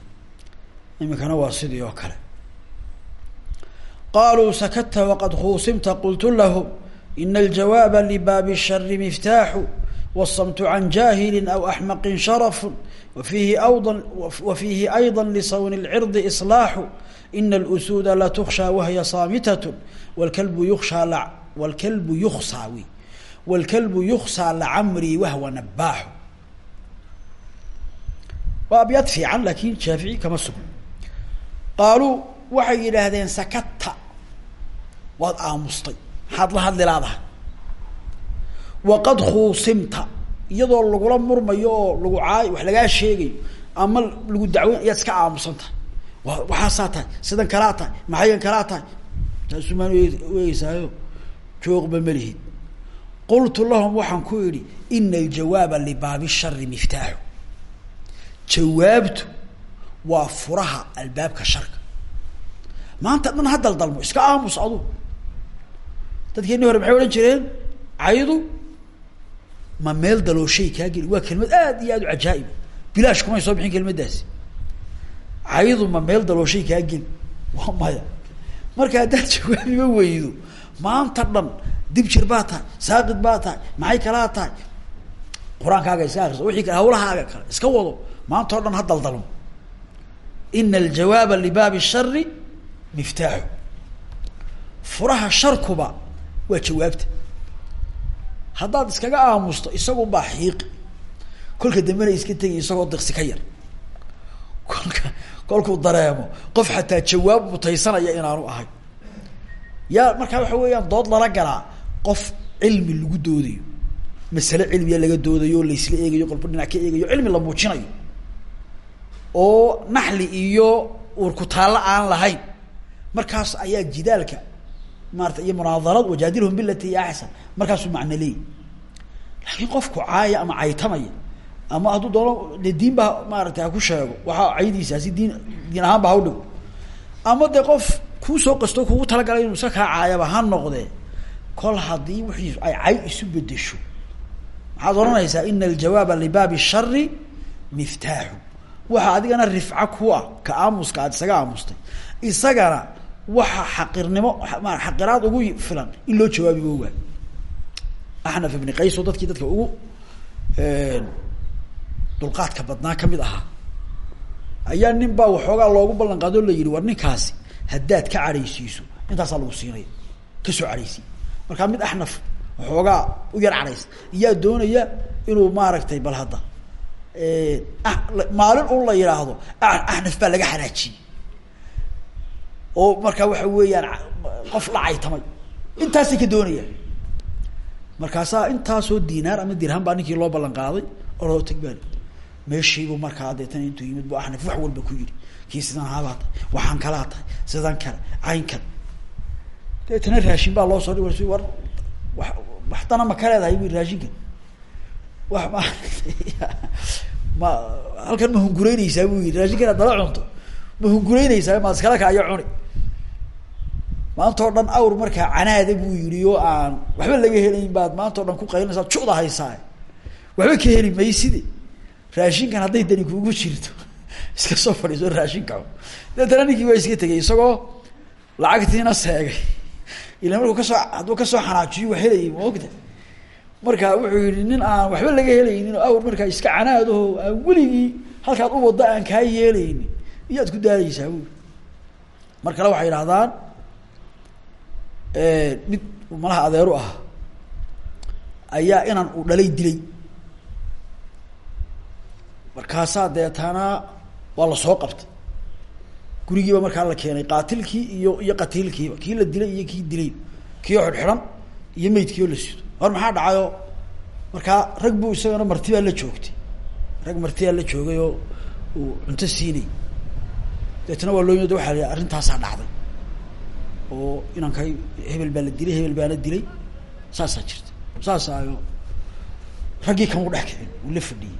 imikana waa sidii oo kale qaaluu sakata waqad khuusimta qultu lahum ina aljawaaba libaabi الshari miftaaxu wالsamtu can jaahili aw axmaqin sharafu wafiihi awda wafiihi ayضa lisawni اlcirdi iصlaaxu ina اlusuuda latukshaa wahya saamitat wاlkalbu yukshaa wاlkalbu yuksaa wi wاlkalbu yuksaa lacamrii wahwa nabaaxu waa abyaad fiican laakin shaafici kama sugno qaaluu waxay yidhaahdeen sakata waad aamustay maxaad la hadli laadahay waqad khuusimta iyadoo lagula murmayo oo lagu caayo wax lagaa sheegayo ama lagu dacweyn ayaad iska aamusan tahay wa waxaasaa tahay sidan kalaa tahay maxayan kalaa tahay taasumaan weegeysaayo jooqba malihid qultu lahum waxaan ku idhi ina aljawaaba libaabi shari miftaaxu. Jawaabtu waa furaha albaabka sharka. Maanta dhan ha daldalmo iska aamus adu. Dadkeeni hore maxay odhan jireen? Caydu ma meel dalooshay kaa geli waa kelmad aad iyo aad u cajaa'iba bilaash kumay soo bixin kelmaddaasi. Caydu ma meel dalooshay kaa geli. Waa maya. Marka haddaad *laughs* jawaabiba weydo. Maanta dhan dib jir baa tahay saaqid baa tahay maxay kalaa tahay? Qur'aankaaga iska akriso kale hawlahaaga kale iska wado maanta o dhan ha daldalmo. Ina aljawaaba libaabi shari miftaaxu. Furaha sharkuba waa jawaabta. Haddaad iskaga aamusto isagun baa xiiqi. Kolka dambena iska tegi isagoo diqsi ka yar. Kolka kolkuu dareemo. Qof xataa jawaab mutaysanaya inaanu ahay. Yaa markaa waxa weeyaan dood lala galaa qof cilmi lagu doodayo. Masale cilmiya laga doodayo laysla eegayo qolba dhinac ka eegayo cilmi la muujinayo. Oo naxli iyo uurkutaallo aan lahayn. Markaas ayaa jidaalka maarata iyo munaadarad wajaadilhum bilati hiya axsan markaasuu macno leeyi laakiin qofku caaya ama caytamaya ama hadduu doono dee diin ba maarata ha ku sheego waxaa caydiisa si diin diin ahaan ba ha udhigo ama dee qof kuusoo qasto kugu talagalay inuu iska kaa caayaba ha noqdee kol haddii wixii ay cay isu bedesho maxaad odhanaysaa ina aljawaaba libaabi shari miftaaxu. Waxa adigana rifca ku ah ka aamuska aad isaga aamustay. Isagana waxa xaqirnimo xaqiraad ugu filan in loo jawaabi ogaa axnaf ibni qays oo dadkii dadka ugu dulqaadka badnaa ka mid ahaa. Ayaa nin baa waxoogaa loogu ballan qaado la yihi war ninkaasi haddaad ka cadhaysiiso. Intaasaa lagu siinaya. Kasoo cadhaysiy markaa mid axnaf waxoogaa u yar cadhaysa iyaa doonaya inuu maaragtay bal hadda maalin un la yidhaahdo axnaf baa laga xanaajiyey. Oo markaa waxa weeyaan qof la caytamay intaasay ka doonayaan markaasaa intaasoo dinaar ama dirham baa ninkii loo ballan qaaday oroo tagbaali meeshiibu markaa deetana intuu yimid bu axnaf wax walba ku yidhi. Kii sidan haabaa waxaan kalaa tahay sidan kale caynkan deetana raashin baa loo soo dhig war wa wax dana ma ka leedahay bu raashinkan wax ma ma halkan ma hunguraynaysaa bu yidhi raashinkan ad dala cunto. Ma hunguraynaysaa ma iskala kaayo cuni. Maanta o dhan awr markaa canaada buu yihi oo aan waxba laga helayn baad maanta o dhan ku qaylinaysaa juda haysaa waxba ka heli mayside raashinkan hadday dani kuugu jirto. *laughs* Iska soo fadhiiso raashinka deetana ninkii waa iska tegay isagoo lacagtiina seegay ila markuu ka soo hadduu ka soo xanaajiyo wax helayay maogta marka wuxuu yihi nin aan waxba laga helaynin oo awr markaa iska canaadaho aan weligii halkaad u aan kaa yeelaynin iyaad ku daaleysaa buui mar kale waxay idhahdaan mid malaha adeeru ah ayaa inan uu dhalay dilay. Markaasaa deetana waa la soo qabtay gurigiiba markaa la keenay qaatilkii iyo iyo qatiilkiiba. Kii la dilay iyo kii dilay. Kii oo xidhxidhan iyo meydkii oo la sido. Hor maxaa dhacayo markaa rag bu isagana martibaa la joogtay. Rag martibaa la joogay oo uu cunto siinay. Deetana waa loo yimid waa la arrintaasaa dhacday. Oo inankay hebel baa la dilay hebel baana dilay. Saasaa jirta saasaayo raggii kama dhex kicin la fadhiyey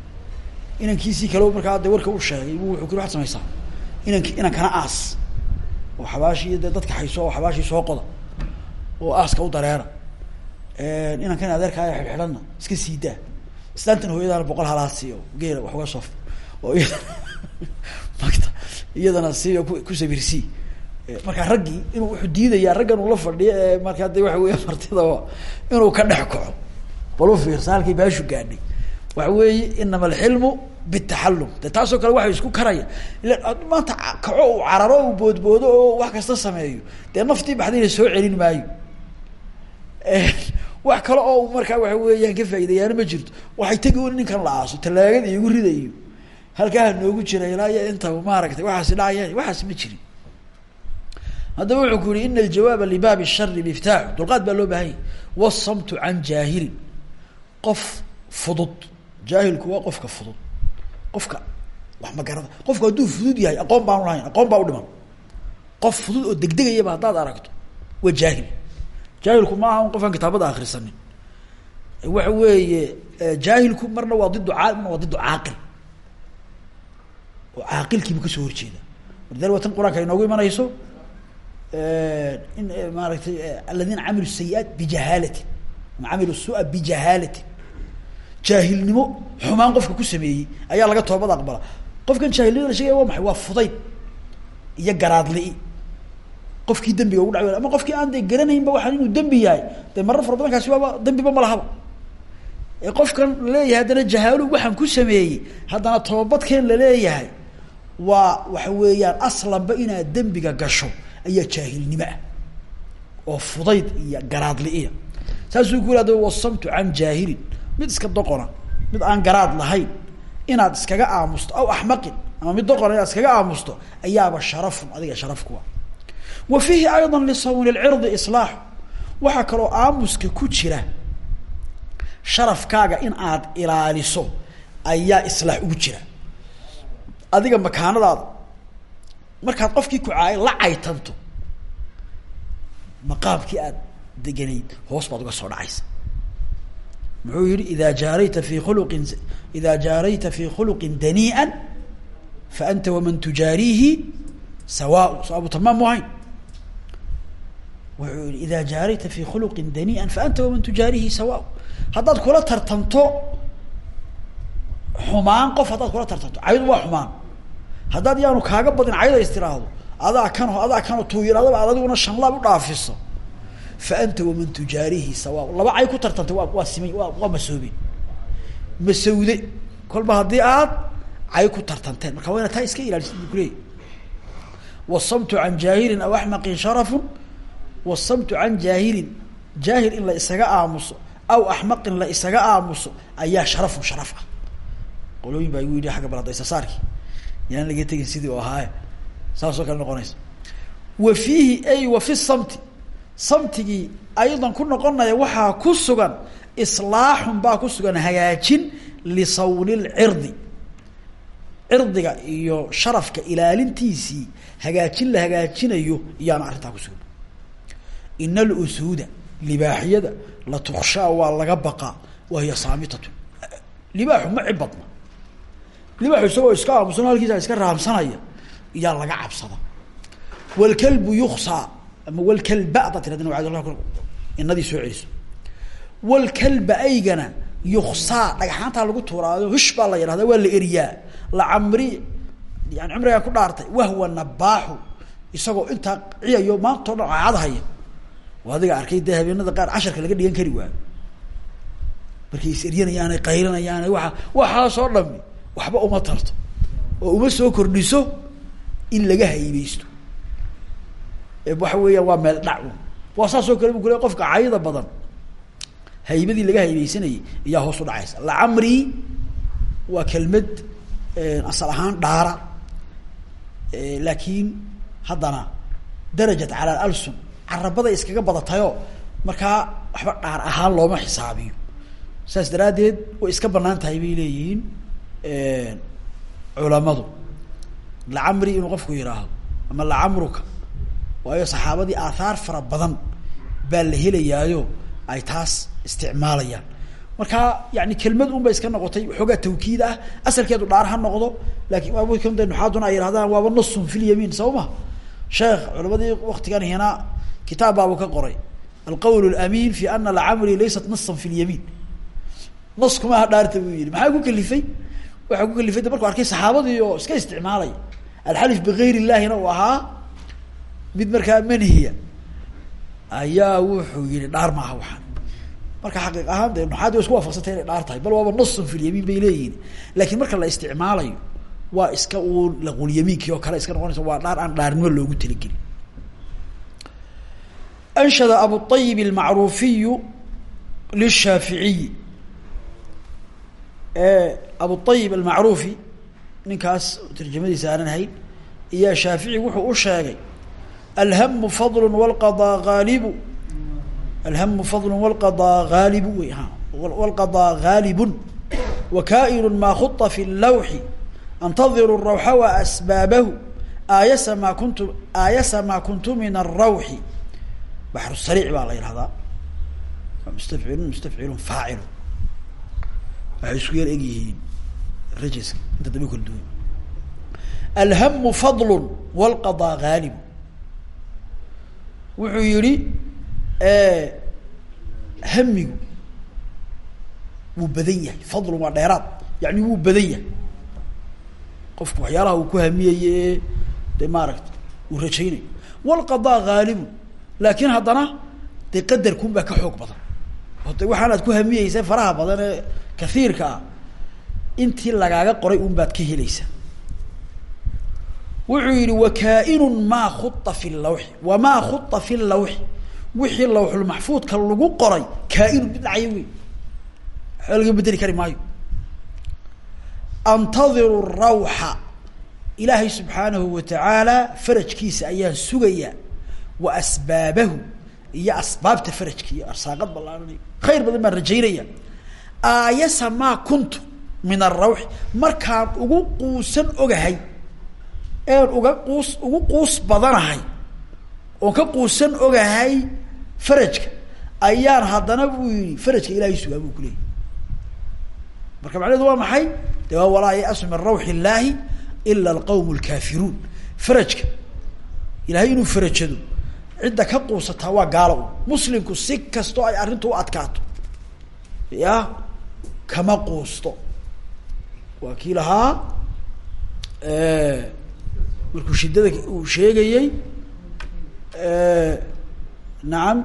inankiisii kale markaa de warka u sheegay wuxuu kuli waxad samaysaa inanki inankana aas. Oo xabaashii dee dadka hayso oo xabaashii soo qoda. Oo aaska u dareera. Inankan adeerkaaya xidhxidhanna iska siidaa islaantan hooyadaana boqol halaad siiyo geela wax uga soof oo iya *laughs* magta iyadana siiyo ku sabirsii markaa raggii inuu wuxuu diidayaa raggan ula fadhiyo ee markaa de waxa weya martidaba inuu ka dhex kaco. Bal fiirsa halkay baashu gaadhay waxa weeye inama alxilmu bitaxallum de taasoo kale waxay isku karaya. Ila maanta kaco uu cararo uu boodboodo oo wax kasta sameeyo. Dee naftii baxdayna soo celin maayo. Wax kale oo markaa waxa weeyaan ka faa'idayaana ma jirto. Waxay tegi un ninkan la aaso talaagada igu ridayo. Halkaa noogu jira ilaa iyo inta maaragtay waxaasi dhacaya waxaas ma jirin. Haddaba wuxuu ku yihi ina aljawaaba libaabi shari miftaaxu. Dulqaad baa loo baahan yahy wasamtu can jaahilin qof fudud jaahilku waa qofka fudud. Qofka wax ma garada. Qofku hadduu fudud yahay aqoon baanu lahayn aqoon baa u dhiman. Qof fudud oo degdegayaba haddaad aragto waa jaahil. Jaahilku ma aha un kitaabada akrisanin waxa weeye jaahilku marna waa didu caalim marna waa didu caaqil. Oo caaqilkiibu ka soo horjeeda walidalik waa tan qur'aanka inoogu imanayso in maaragtay aladiina camilu sayi-aat bijahaalati ama camilu sua bijahaalati jaahilnimo xumaan qofka ku sameeyey ayaa laga toobad aqbala. Qofkan jaahilnimada la waa maxay? Waa fudayd iyo garaadli. Qofkii dembiga ugu dhac ama qofkii aan de garanaynba waxaan inuu dembi yahay. Dee marar fara badan kaasi waaba dembiba ma lahaba. Ee qofkan la leeyahay haddana jahaalo waxaan ku sameeyey haddana toobadkeen la leeyahay waa waxa weeyaan aslanba inaad dembiga gasho ayaa jaahilnimo ah. Oo fudayd iyo garaadli-iya saasuu ku yihahda wasamtu can jaahilin mid iska doqona mid aan garaad lahayn inaad iskaga aamusto aw axmaqin ama mid doqona inaad iskaga aamusto ayaaba sharafun adiga sharaf kuwa wa fiihi ayضa lisawni اlcirdi islaaxu waxaa kaloo aamuska ku jira sharafkaaga in aad ilaaliso ayaa islaax ugu jira. Adiga makaanadaada markaad qofkii ku caay la caytanto maqaamkii aad deganayd hoos baad uga soo dhacaysa muxuu yihi ida jaarayta fi khuluqin ida jaarayta fi khuluqin danii'a fa anta waman tujaariihi sawa so abu tamaam mu ahayn. Wuxuu yihi ida jaarayta fi khuluqin danii'a fa anta waman tujaariihi sawa haddaad kula tartanto xumaan qof haddaad kula tartanto caydu waa xumaan. Haddaad yaanu kaaga badin cayda is tiraahdo adaa kano adaa kano tuu yidhahdaba aad adiguna shanlaab u dhaafiso fa anta waman tujaarihi sawa laba cay ku tartantay waa waa simay waa waa masoobeen masawde kolba haddii aad cay ku tartanteen marka waa inaad taa iska ilaalisid bu kuleeyay wasamtu can jaahilin aw axmaqin sharafun wasamtu can jaahilin jaahil in la isaga aamuso aw axmaqin la isaga aamuso ayaa sharafun sharaf ah qolooyin baa igu yidhi agga baladaysa saarkii yaan laga tegin sidii u ahaaye saasoo samtigii aydan ku noqonaya waxaa ku sugan islaaxun baa ku sugan hagaajin lisawni lcirdi cirdiga iyo sharafka ilaalintiisii hagaajin la hagaajinayo iyaana arrintaa ku sugan. Ina alusuuda libaaxyada la tukshaa waa laga baqaa wa hiya saamitatun libaaxu ma cib badna. Libaaxu iska aamusan halkiisa iska raamsanaya iyaa laga cabsada. Wlkalbu yuksaa ama wlkalba haddaad tirada inadii soo celiso wlkalba aygana yuksaa dhagxaantaa lagu tuuraayo hush baa la yidhahda waa la eriyaa. Lacamri yani cumrigaan ku dhaartay wahwa nabaaxu. Isagoo intaa ciyayo maantao dhan waa adiga arkay dee habeenada qaar casharka laga dhigan kari waayo. Markay is eryanayaane qaylanayaane waa waxaasoo dhami waxba uma tarto. Oo uma soo kordhiso in laga haybeysto waxa weeyaan waa meel dhac waa saasoo kale bu kule qofka cayda badan haybadii laga haybeysanayay iyaa hoos u dhacaysa. Lacamri waa kelmad asal ahaan dhaara laakiin haddana darajat cala alsun carabada iskaga badatayoo markaa waxba dhaar ahaan looma xisaabiyo. Saas daraaddeed way iska bannaan tahay bay leeyihiin culamadu lacamri inuu qofku yidhaahdo ama lacamruka waayo saxaabadii aathaar fara badan baa la helayaayo ay taas isticmaalayaan. Marka yani kelmad un iska noqotay waxoogaa tawkiid ah asalkeedu dhaar ha noqdo laakiin de nuxaaduna ay yihahdaan waaba nasun fi lyamiin soo ma sheekh culamadii waktigan hina kitaab baabu ka qoray. Alqawl اlamin fi ana lacamri laysat nasan fi lyamiin nas kumaha dhaarta buu yihi maxaa ku kalifay? Waxaa ku kalifay markuu arkay saxaabadii oo iska isticmaalaya alxalif bigayr illahina uu ahaa mid markaa manhiya ayaa wuxuu yihi dhaar maaha waxaan. Marka xaqiiq ahaan de nuxaadi isku waafaqsantay inay dhaar tahay bal waaba nasun fi lyamiin bay leeyihiin laakiin marka la isticmaalayo waa iska uu laqulyamiinkii oo kale iska noqonaysa waa dhaar aan dhaarnimo loogu talagelin. Anshada abuayib almacruufiyu lishaaficiyi abuayib almacruufi ninkaas tarjamadiisa aanan hayn iyo shaafici wuxuu u sheegay alhamu fadlu wlqadaa aalibu alhamu fadlu wlqadaa haalibu wey wlqadaa haalibun wakainu maa khuطa fi lawxi antadiru rawxa wa asbaabahu. Aayasa maa kuntu aayasa maa kuntu min aلrawxi baxru sariic baa la yihahdaa mustafcilun mustafcilun faacilun waxay isku yar eg yihiin rajiska inta dambe kala duwan alhamu fadlu wlqadaa haalibu wuxuu yihi hamigu wuu badan yahay fadlun waa dheeraad yani wuu badan yahay. Qofku waxyaalaha uu ku hamiyaye de maaragta uu rajaynayo wlqadaa haalibun laakin haddana dee qadarkun baa ka xoog badan. Oo de waxaanaad ku hamiyeysa faraha badan ee kaiirka ah intii lagaaga qoray un baad ka helaysaa wuxuu yihi wakainu maa khua fi lawxi wamaa khua fi lawxi. Wixii lawxulmaxfuudka lagu qoray kaainu mid dhacaya wey bedeli kari maayo. Antadiru rawxa ilaahay subxaanahu watacaala farajkiisa ayaan sugayaa wa asbaabahu iyo asbaabta farajka iyo arsaaqad ballaaranay khayr badan baan rajaynaya aayasa maa kuntu min arawxi markaan ugu quusan ogahay een uga quus ugu quus badanahay oon ka quusan ogahay farajka ayaan haddana buu yihi farajka ilaahay sugaa buu kuleeyay marka macnaheedu waa maxay? De waa walaa ya-asu min rawxi illaahi ila alqawm lkaafiruun farajka ilahay inuu farajado cidda ka quusataa waa gaalo muslimku si kastoo ay arrintu u adkaato. Ya kama quusto. Waa kii lahaa markuu shiddada uu sheegayey nacam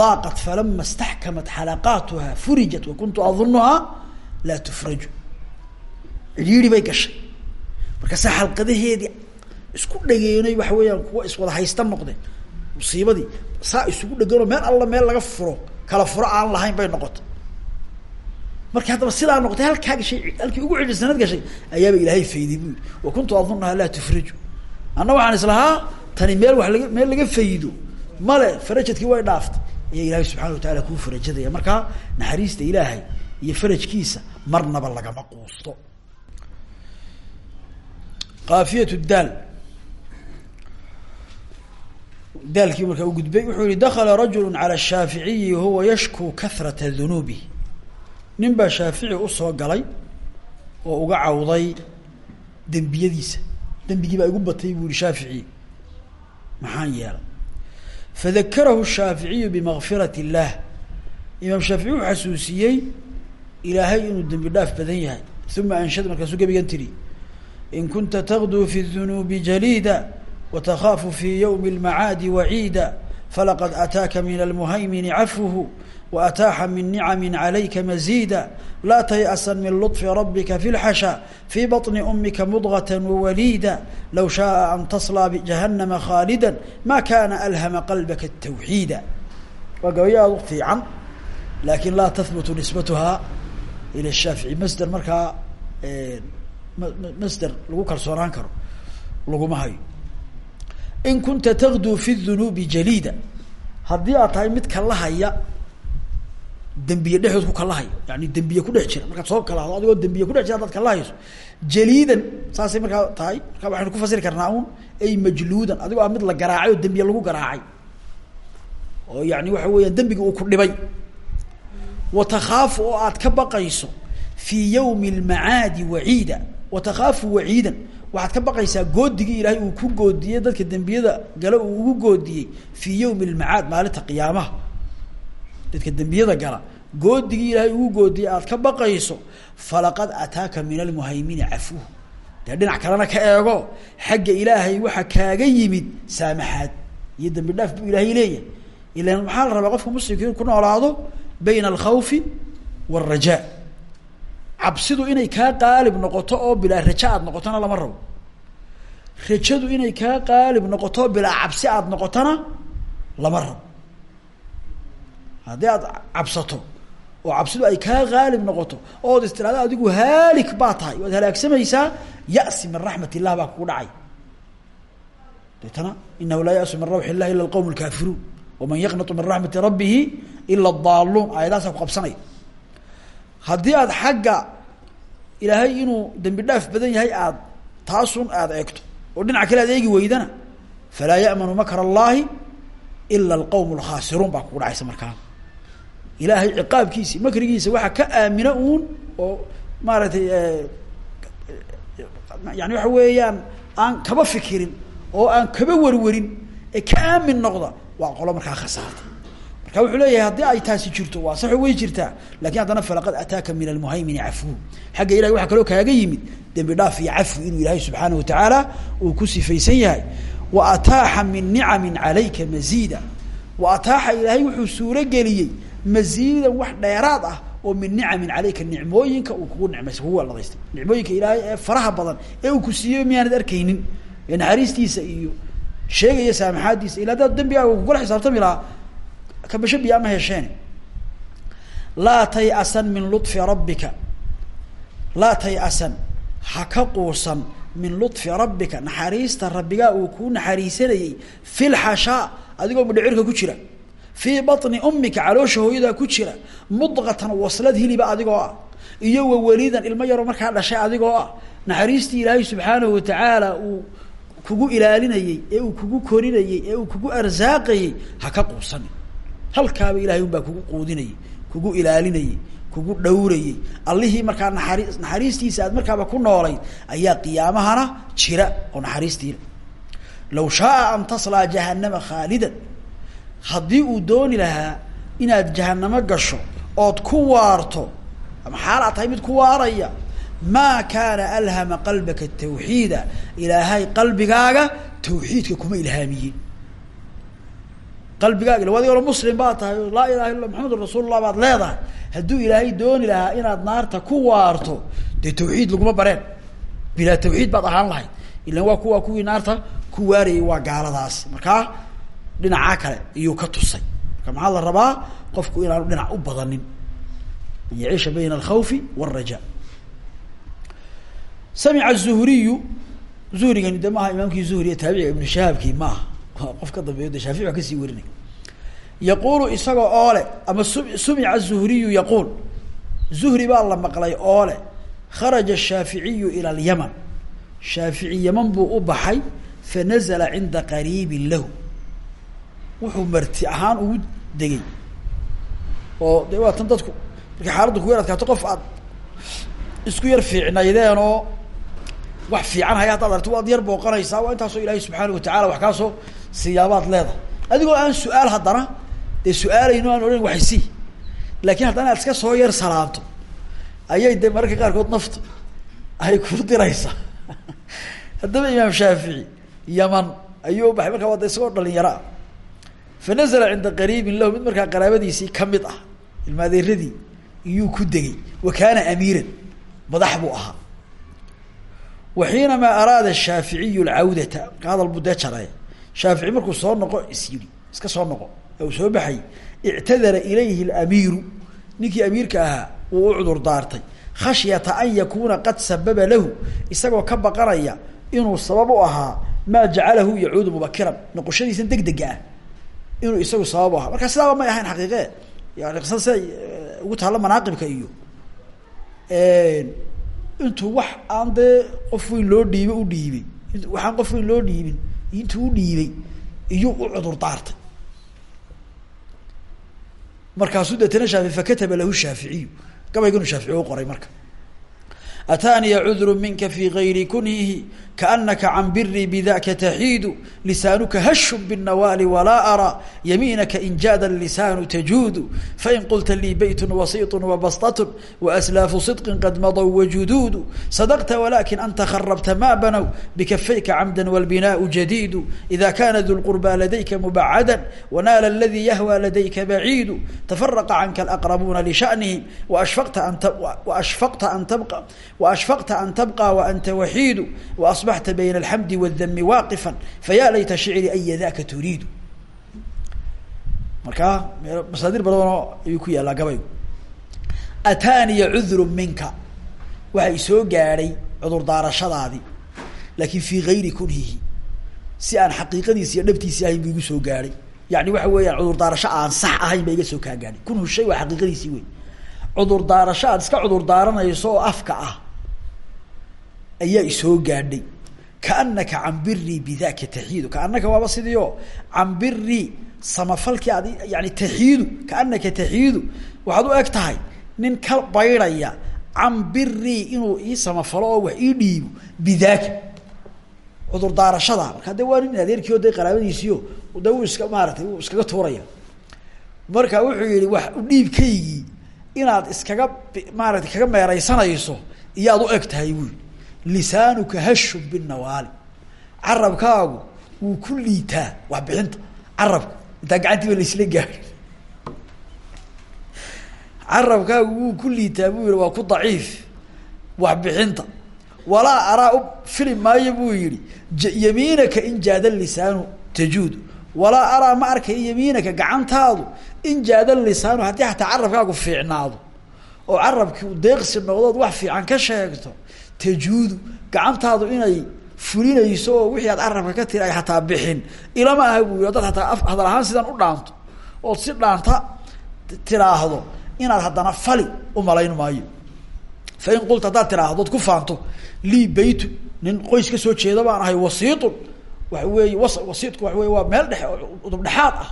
daaqat falama staxkamat xalaqaatuha furijat wa kuntu adunuhaa laa tufraju. Cidhiiri bay gashay. Markaasaa xalqadaheedii isku dhageenay waxa weeyaan kuwa iswada haysta noqdeen musiibadii saa isugu dheganoo meel alla meel laga furo kala furo aan lahayn bay noqotay markii haddaba sidaa noqotay halkaa gashay halkii ugu cidhisanad gashay ayaaba ilaahay fayday bu yidhi. Wa kuntu adunahaa laa tufriju. Anna waxaan islahaa tani meel wax laga meel laga faydo. Male farajadkii way dhaaftay. Ayaa ilaahay subxana wataala kuu farajadaya. Markaa naxariista ilaahay iyo farajkiisa marnaba lagama quusto. Kaafiyat daal. Daalkii markaa u gudbay wuxuu yihi dakala rajulu calى shaaficiyi huwa yashku kahrata dunuubih nin baa shaafici u soo galay oo uga cawday dembiyadiisa. Dembigii baa igu batay buu yihi shaaficiyi maxaan yeelay. Fadakarahu shaaficiyu bimakfirat illaah imaam shaafici uu xasuusiyey ilaahay inuu dembi dhaaf badan yahay. Uma anshad markaasuu gebigan tiri in kunta tagduu fi dunuubi jaliida watakaafu fi ywmi اlmacaadi waciida falaqad ataaka min almuhaymini cafwhu وأتاaxa من نعم عليka مزيدا لا تيأسا من لطف ربka في الحشا في بطن أمka مضغة ووليدا لو شhاء أن تصلى بجهنم خالدا ما كان ألهم قلبka التوحيدا waa gabayo aad u fiican lakin laa تثبت نسبتها إلى الشhاaفعي msder markaa msder lagu kalsoonaan karo laguma hayo in kunta tagduu fi dunuubi jaliida haddii aad tahay mid kalahaya dembiye dhexdood ku kalahaya yani dembiye ku dhex jira. Markaad soo kalahdo adigoo dembiye kudhex jira hadaad kalahayso jaliidan saasay markaa tahay. Markaa waxaynu ku fasiri karnaa un ay majluudan. Adigoo a mid la garaacay oo dembiye lagu garaacay. Oo yani waxa weeyaan dembiga uu ku dhibay. Wa takhaafu oo aad ka baqayso fii yawmi lmacaadi waciida. Wa takhaafu waciidan waxaad ka baqaysaa goodigii ilaahay uu ku goodiyey dadka dembiyada gala uu ugu goodiyey fii yawmi lmacaad maalinta qiyaamaha dadka dembiyada gala goodigii ilaahay ugu goodiyey aad ka baqayso falaqad ataaka min almuhaymini cafuh dee dhinac kalena ka eego xagga ilaahay waxa kaaga yimid saamaxaad. Iyo dambi dhaaf buu ilaahay leeyahay. Ilan maxaa rabaa qofka muslimka inuu ku noolaado? Bayna alkhawfi waalrajaa cabsidu inay kaa qaalib noqoto oo bilaa raja aad noqotona lama rabo. Rajadu inay kaa qaalib noqoto bilaa cabsi aad noqotona lama rabo haddii aad cabsato oo cabsidu ay kaa qaalib noqoto ood istiraado adigu haalik baa tahay waad halaagsamaysaa ya'si min raxmat illah baa dhacay. Deetana inahu laa yasu min rawxi illah ila alqowm alkaafiruun waman yaqnatu min raxmati rabbihi ila adaaluun aayadahaasaa ku qabsanaya haddii aad xagga ilaahay inuu dembi dhaaf badan yahay aad taasun aada eegto oo dhinaca kale aad eegi weydana falaa ya'manu makr allahi ila alqowm alkhaasiruun baa kugu dhacaysa markaa ilaahay ciqaabkiisi makrigiisa waxaa ka aamina uun oo maaragtay yani waxa weeyaan aan kaba fikirin oo aan kaba werwerin ee ka aamin noqda waa qolo markaa khasaarta marka wuxuu leeyahay haddii ay taasi jirto waa saxo way jirtaa laakiin haddana falaqad ataaka min almuhaymini cafwu xagga ilahay waxaa kaloo kaaga yimid dembi dhaaf iyo cafwi inuu ilaahay subxaanahu watacaala uu ku sifaysan yahay. Wa ataaxa min nicamin calayka maziida. Wa ataaxa ilaahay maziidan wax dheeraad ah oo min nicamin caleyka nicmooyinka uu kugu nimaysa kugu alladaystay nicmooyinka ilaahay ee faraha badan ee uu ku siiyey miyaanad arkaynin. Ee naxariistiisa iyo sheegaya saamaxaadiisa ila haddaad dembigaaga kugula xisaabtami lahaa kabasho biya ama hesheene laa tay-asan min luطfi rabbika. Laa tay-asan ha ka quusan min luطfi rabbika. Naxariista rabbigaa uu kuu naxariisanayey fi lxashaa adigoo midhicirka ku jira fii baطni umika caloosha hooyadaa ku jira mudqatan waslad hiliba adigoo ah iyo wawalidan ilmo yaroo markaa dhashay adigoo ah. Naxariistii ilaahay subxaanahu watacaala uu kugu ilaalinayey ee uu kugu korinayey ee uu kugu arsaaqayey ha ka quusanin halkaaba ilahay unbaa kugu quudinayey kugu ilaalinayey kugu dhowrayey. Allihii markaa naxari naxariistiisa aad markaaba ku noolayd ayaa qiyaamahana jira oo naxariistiila law shaaa an taslaa jahanama khaalidan haddii uu dooni lahaa inaad jahanamo gasho ood ku waarto ama xaal aad tahay mid ku waaraya maa kaana alhama qalbaka tawxiida ilaahay qalbigaaga tawxiidka kuma ilhaamiyin qalbigaaga ila adigoo muslim baad tahay laa ilaha illa maxamedun rasuulullah baad leedahay hadduu ilaahay dooni lahaa inaad naarta ku waarto dee tawxiid laguma bareen. Bilaa tawxiid baad ahaan lahayd. Ilan waa kuwa kuwii naarta ku waarayay waa gaaladaas. Markaa dhinacaa kale iyuu ka tusay. Marka maxaa la rabaa? Qofku inaanu dhinac u badanin. An yaciisha bayna alkhawfi wاlraja samica zuhriyu zuhrigani de imaamkii zuhriye taabiciga ibnu shahaabkii maaha qof ka dambeeyo de shaafici waa ka sii warinay yaquulu isagoo oole ama su sumica zuhriyu yaquul. Zuhri baa la maqlay oole kharaja shaaficiyu ila alyaman. Shaafici yaman buu u baxay fanazla cinda qariibin lahu wuxuu marti ahaan ugu degay. Oo de waa tan dadku markay xaaladdu ku yar adkaato qof aad isku yar fiicnaydeen oo wax fiican haya haddaad aragto waad yar booqanaysaa waa intaasoo ilaahay subxaana watacala wax kaasoo siyaabaad leedahay. Adigoo aan su'aal haddana dee su'aalayno aan odhan waxsi laakiin haddana aad iska soo yar salaamto ayay de mararka qaarkood naftu ay ku diraysaa. *laughs* Haddaba imaam shaafici yaman ayuu u baxay. Waa da isagoo dhalinyaro ah fa nazla cinda qariibin lahu mid markaa qaraabadiisii ka mid ah ilmaadeeradii iyuu ku degay wa kaana amiiran madax buu ahaa. Wa xiinamaa araada shaaficiyu alcawdata marka hadal buu dee jaraya shaafici markuu soo noqo is yidhi iska soo noqo ee uu soo baxay ictadara ilayhi alamiiru ninkii amiirka ahaa wuu u cudur daartay. Khashyata an yakuuna qad sababa lahu isagoo ka baqanaya inuu sabab u ahaa maa jacalahu yacuudu mubakiran noqoshadiisan deg dega ah inuu isagu sabab ahaa. Marka sidaaba may ahayn xaqiiqe. Yani qisada siday ugu taalla manaaqibka iyo intuu wax aan dee qof weyn loo dhiibay u dhiibay. Waxaan qof weyn loo dhiibin intuu u dhiibay iyuu u cudur daartay. Markaasuu deetana shaafici fakataba lahu shaaficiyu gabayganu shaafici u qoray marka ataaniya cudru minka fi gayri kunhihi kaanaka can birii bidaka taxiidu lisaanuka hashun bالnawaali walaa araa yamiinaka in jaada lisaanu tajuudu fain qulta lii beyt wasiiط wabastaة waslaafu صidqi qad madow wajuduudu sadqta walakin anta kharabta ma banow bikafayka camda wاlbinaau jadiidu ida kana du lqurbى ladayka mubacada wanaala اladii yahwى ladayka baciidu tafaraqa canka alaqrabuuna lishanihim waashfaqta an waashfaqta an tabqa waashfaqta an tabqa waanta waxiidu waasbaxta bayna alxamdi wاdami waaqifa fayaa layta shicri aya daka turiidu. Markaa masaadir badanoo ayuu ku yaallaa gabaygu ataaniya cudru minka. Waxa isoo gaadhay cudur daarashadaadii laakiin fii gayri kunhihi. Si aan xaqiiqadiisi iyo dhabtiisi ahayn bu igu soo gaadhay. Yani waxa weeyaan cudur daarasho aan sax ahayn ba iga soo kaa gaadhay kunhu shay waa xaqiiqadiisii wey cudur daarasho aad iska cudur daaranayso oo afka ah ayaa isoo gaadhay. Kaanaka can birii bidaka taxiidu. Kaanaka waaba sidii o can samafalkii aad yani taxiidu. Kaanaka taxiidu. Waxaad u eg tahay nin ka baydhaya can birii inuu ii samafalo oo wax ii dhiibo bidaaka. Cudur daarashada. Marka de waa nin adeerkii o de qaraabadiisiio de uu iska maaratay uu iskaga tuuraya. Marka wuxuu yihi wax udhiibkaygii inaad iskaga maarata kaga meereysanayso iyaad u eg tahay buui lisaanuka hashun binawaali carabkaagu wuu ku liitaa. Wax bixinta carabka. Intaa gacantiiba laisla gaadhin carabkaagu wuu ku liitaa buu waa ku daciif. Wax bixinta. Walaa araa u fili maayo buu yihi yamiinaka in jaada lisaanu tajuudu. Walaa araa ma arkayo yamiinaka gacantaadu in jaada lisaanu haddii hataa carabkaagu fiicnaado. Oo carabkii u deeqsi noqdood wax fiican ka sheegto tajuudu gacantaadu inay fulinayso oo wixii aad carabka ka tiri ay hataa bixin. Ilama aha buu yii haddaad hataa hadal ahaan sidan u dhaanto ood si dhaanta tiraahdo inaad haddana fali umalayn maayo. Fain qulta haddaad tiraahdood ku faanto lii beytu nin qoys soo jeeda baan ahay wasiitun. Waxa weeye was wasiitku waxa wey waa meel dhexe udub dhexaad ah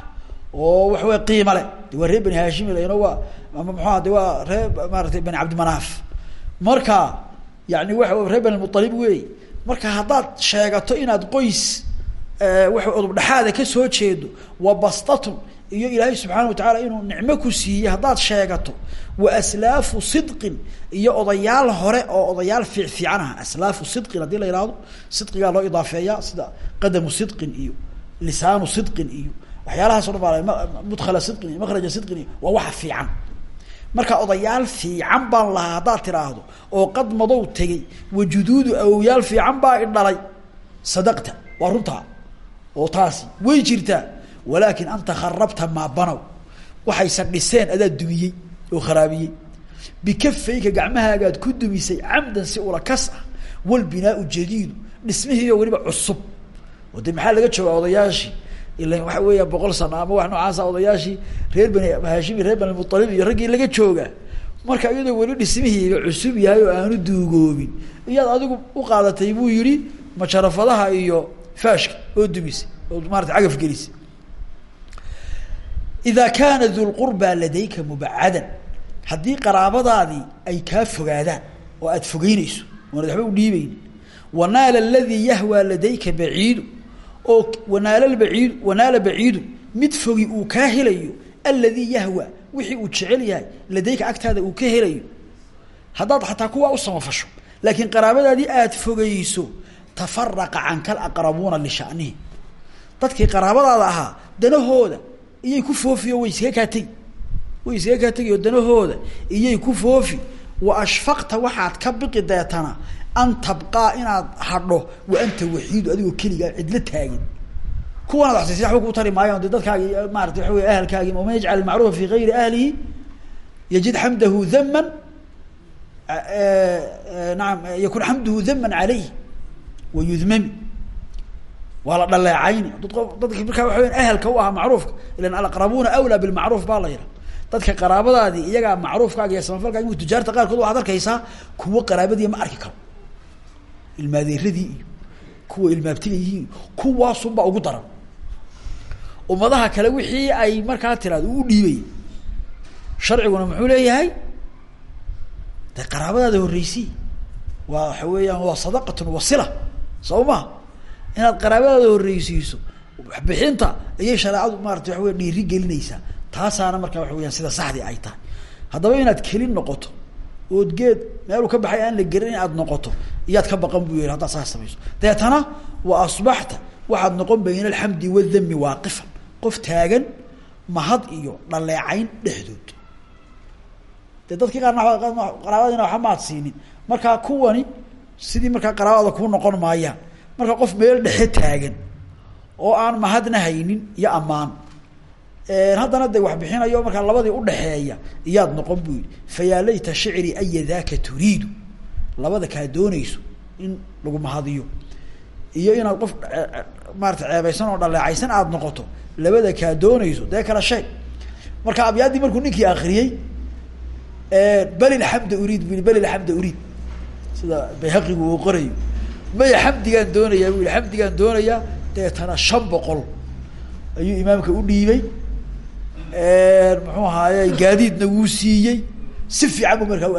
oo waxa wey qiima le de waa reer bani hashimi leno waa ama muxuaha de waa reer maaratay bani cabdimanaaf marka yani waa reer bani mualib wey marka haddaad sheegato inaad qoys waa udub dhexaada ka soo jeedo wa bastatun iyo ilaahay subxaana watacaala inuu nicmo ku siiyey haddaad sheegato wa aslaafu sidqin iyo odayaal hore oo odayaal fiic fiican ah. Aslaafu sidqin haddii la yihahdo sidqigaa loo idaafeeya sida qadamu sidqin iyo lisaanu sidqin iyo waxyaalahaas o dhan baa mudkhala sidqin iyo makhraja sidqin iyo waa waxa fiican marka odayaal fiican baan lahaa haddaad tiraahdo oo qad madow tegey wajuduudu awowyaal fiican baa i dhalay. Sadaqta waa runtaa oo taasi way jirtaa. Walaakin anta kharabta maa banow. Waxaysan dhiseen adaad dumiyey oo kharaabiyey. Bikafayka gacmahaagaad ku dumisay camdan si ula kas ah walbinaau jadiidu dhismihiiyo weliba cusub. Oo de maxaa laga joogaa odayaashii ilan waxa weeya boqol sano ama wax noocaasa odayaashii reer bani hashimi reer bani mualib iyo raggii laga joogaa marka iyadoo weli dhismihiiba cusub yahay oo aanu duugoobin iyaad adigu u qaadatay buu yihi majarafadaha iyo faashka oo dumisay oo maarata cagaf gelisay ida kaana du lqurbaa ladayka mubacadan haddii qaraabadaadii ay kaa fogaadaan oo aad fogeyneyso oonad waxba u dhiibeyni wanaala aladii yahwaa ladayka baciidu oo wanaal baciidu wanaala baciidu mid fogi uu kaa helayo aladii yahwa wixii uu jecel yahay ladayka agtaada uu ka helayo. Haddaad xataa kuwaa u samafasho laakiin qaraabadaadii aad fogeyso tafaraqa canka alaqrabuuna lishanihi dadkii qaraabadaada ahaa danahooda iyay ku foofi oo way iskaga kaa tegi way iskaga kaa tegi oo danahooda iyay ku foofi. Wa ashfaqta waxaad ka biqi deetana an tabqaa inaad hadho wa anta waxiidu adigoo keligaa cidlo taagin. Kuwanaad waxsiisay waxba kuu tari maayo de dadkaagi maarata waxa wey ahalkaagi waman yajcal fi gayri ahlihi yajid xamdahu daman naam yakun xamduhu daman caleyh wa yudmami waa la dhaleecayni. Dad dadki markaa waxa weya u ahaa macruufka ilan alaqrabuuna awlaa bilmacruuf baa la yiha dadka qaraabadaadii iyagaa macruufkaaga iyo samafalkaaga imu tujaarta qaarkood waxaad arkaysaa ma arki karo ilmaadeeradii iyo kuwa ilmaabtiga yihiin kuwaasunbaa ugu daran. Ummadaha kale wixii ay markaa tiraado u dhiibay sharciguna muxuu leeyahay? De qaraabadaada horreysii. Waa waxa weeyaan waa sadaqatun wasila soo ma inaad qaraabadaada horreysiiso bixinta ayay shareecadu maarata waxa dhiiri gelinaysaa taasaana markaa waxa weyaan sida saxdii ay tahay. Haddaba inaad keli noqoto ood geed meeluu ka baxay aan la gerin aad noqoto iyaad ka baqan buu yihi haddaad saas samayso. Deetana wa asbaxta waxaad noqon bayna alxamdi wadami waaqifan. Qof taagan mahad iyo dhaleecayn dhexdood. Dee dadkii qaarna qaraabadiina waxba maad siinin markaa kuwani sidii markaa qaraabada kuu noqon maayaan. Marka qof meel dhexe taagan oo aan mahadna haynin iyo ammaan. Haddana de wax bixinayo markaa labadii udhaxeeya iyaad noqon buu yihi fayaa layta shicri aya daka turiidu labada kaa doonayso in lagu mahadiyo. Iyo inaad qof maarata ceebeysan oo dhaleecaysan aada noqoto labada kaa doonayso dee kala sheeg. Marka abyaaddii markuu ninkii akriyey bal ilxamda uriid bu yihi bal ilxamda uriid. Sida bayhaqigu uu qorayo maya xamdigaan doonayaa bu yihi xamdigaan doonayaa deetana shan boqol. Ayuu imaamka u dhiibay. Muxuu ahaaye gaadiidna wuu siiyey. Si fiican buu markaa u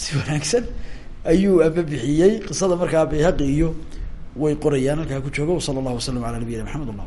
si wanaagsan ayuu ambabixiyey qisada markaa bayhaqi iyo way qorayaan halkaa ku joogo. Sala allahu wasalam ala nabiyina maxamed allah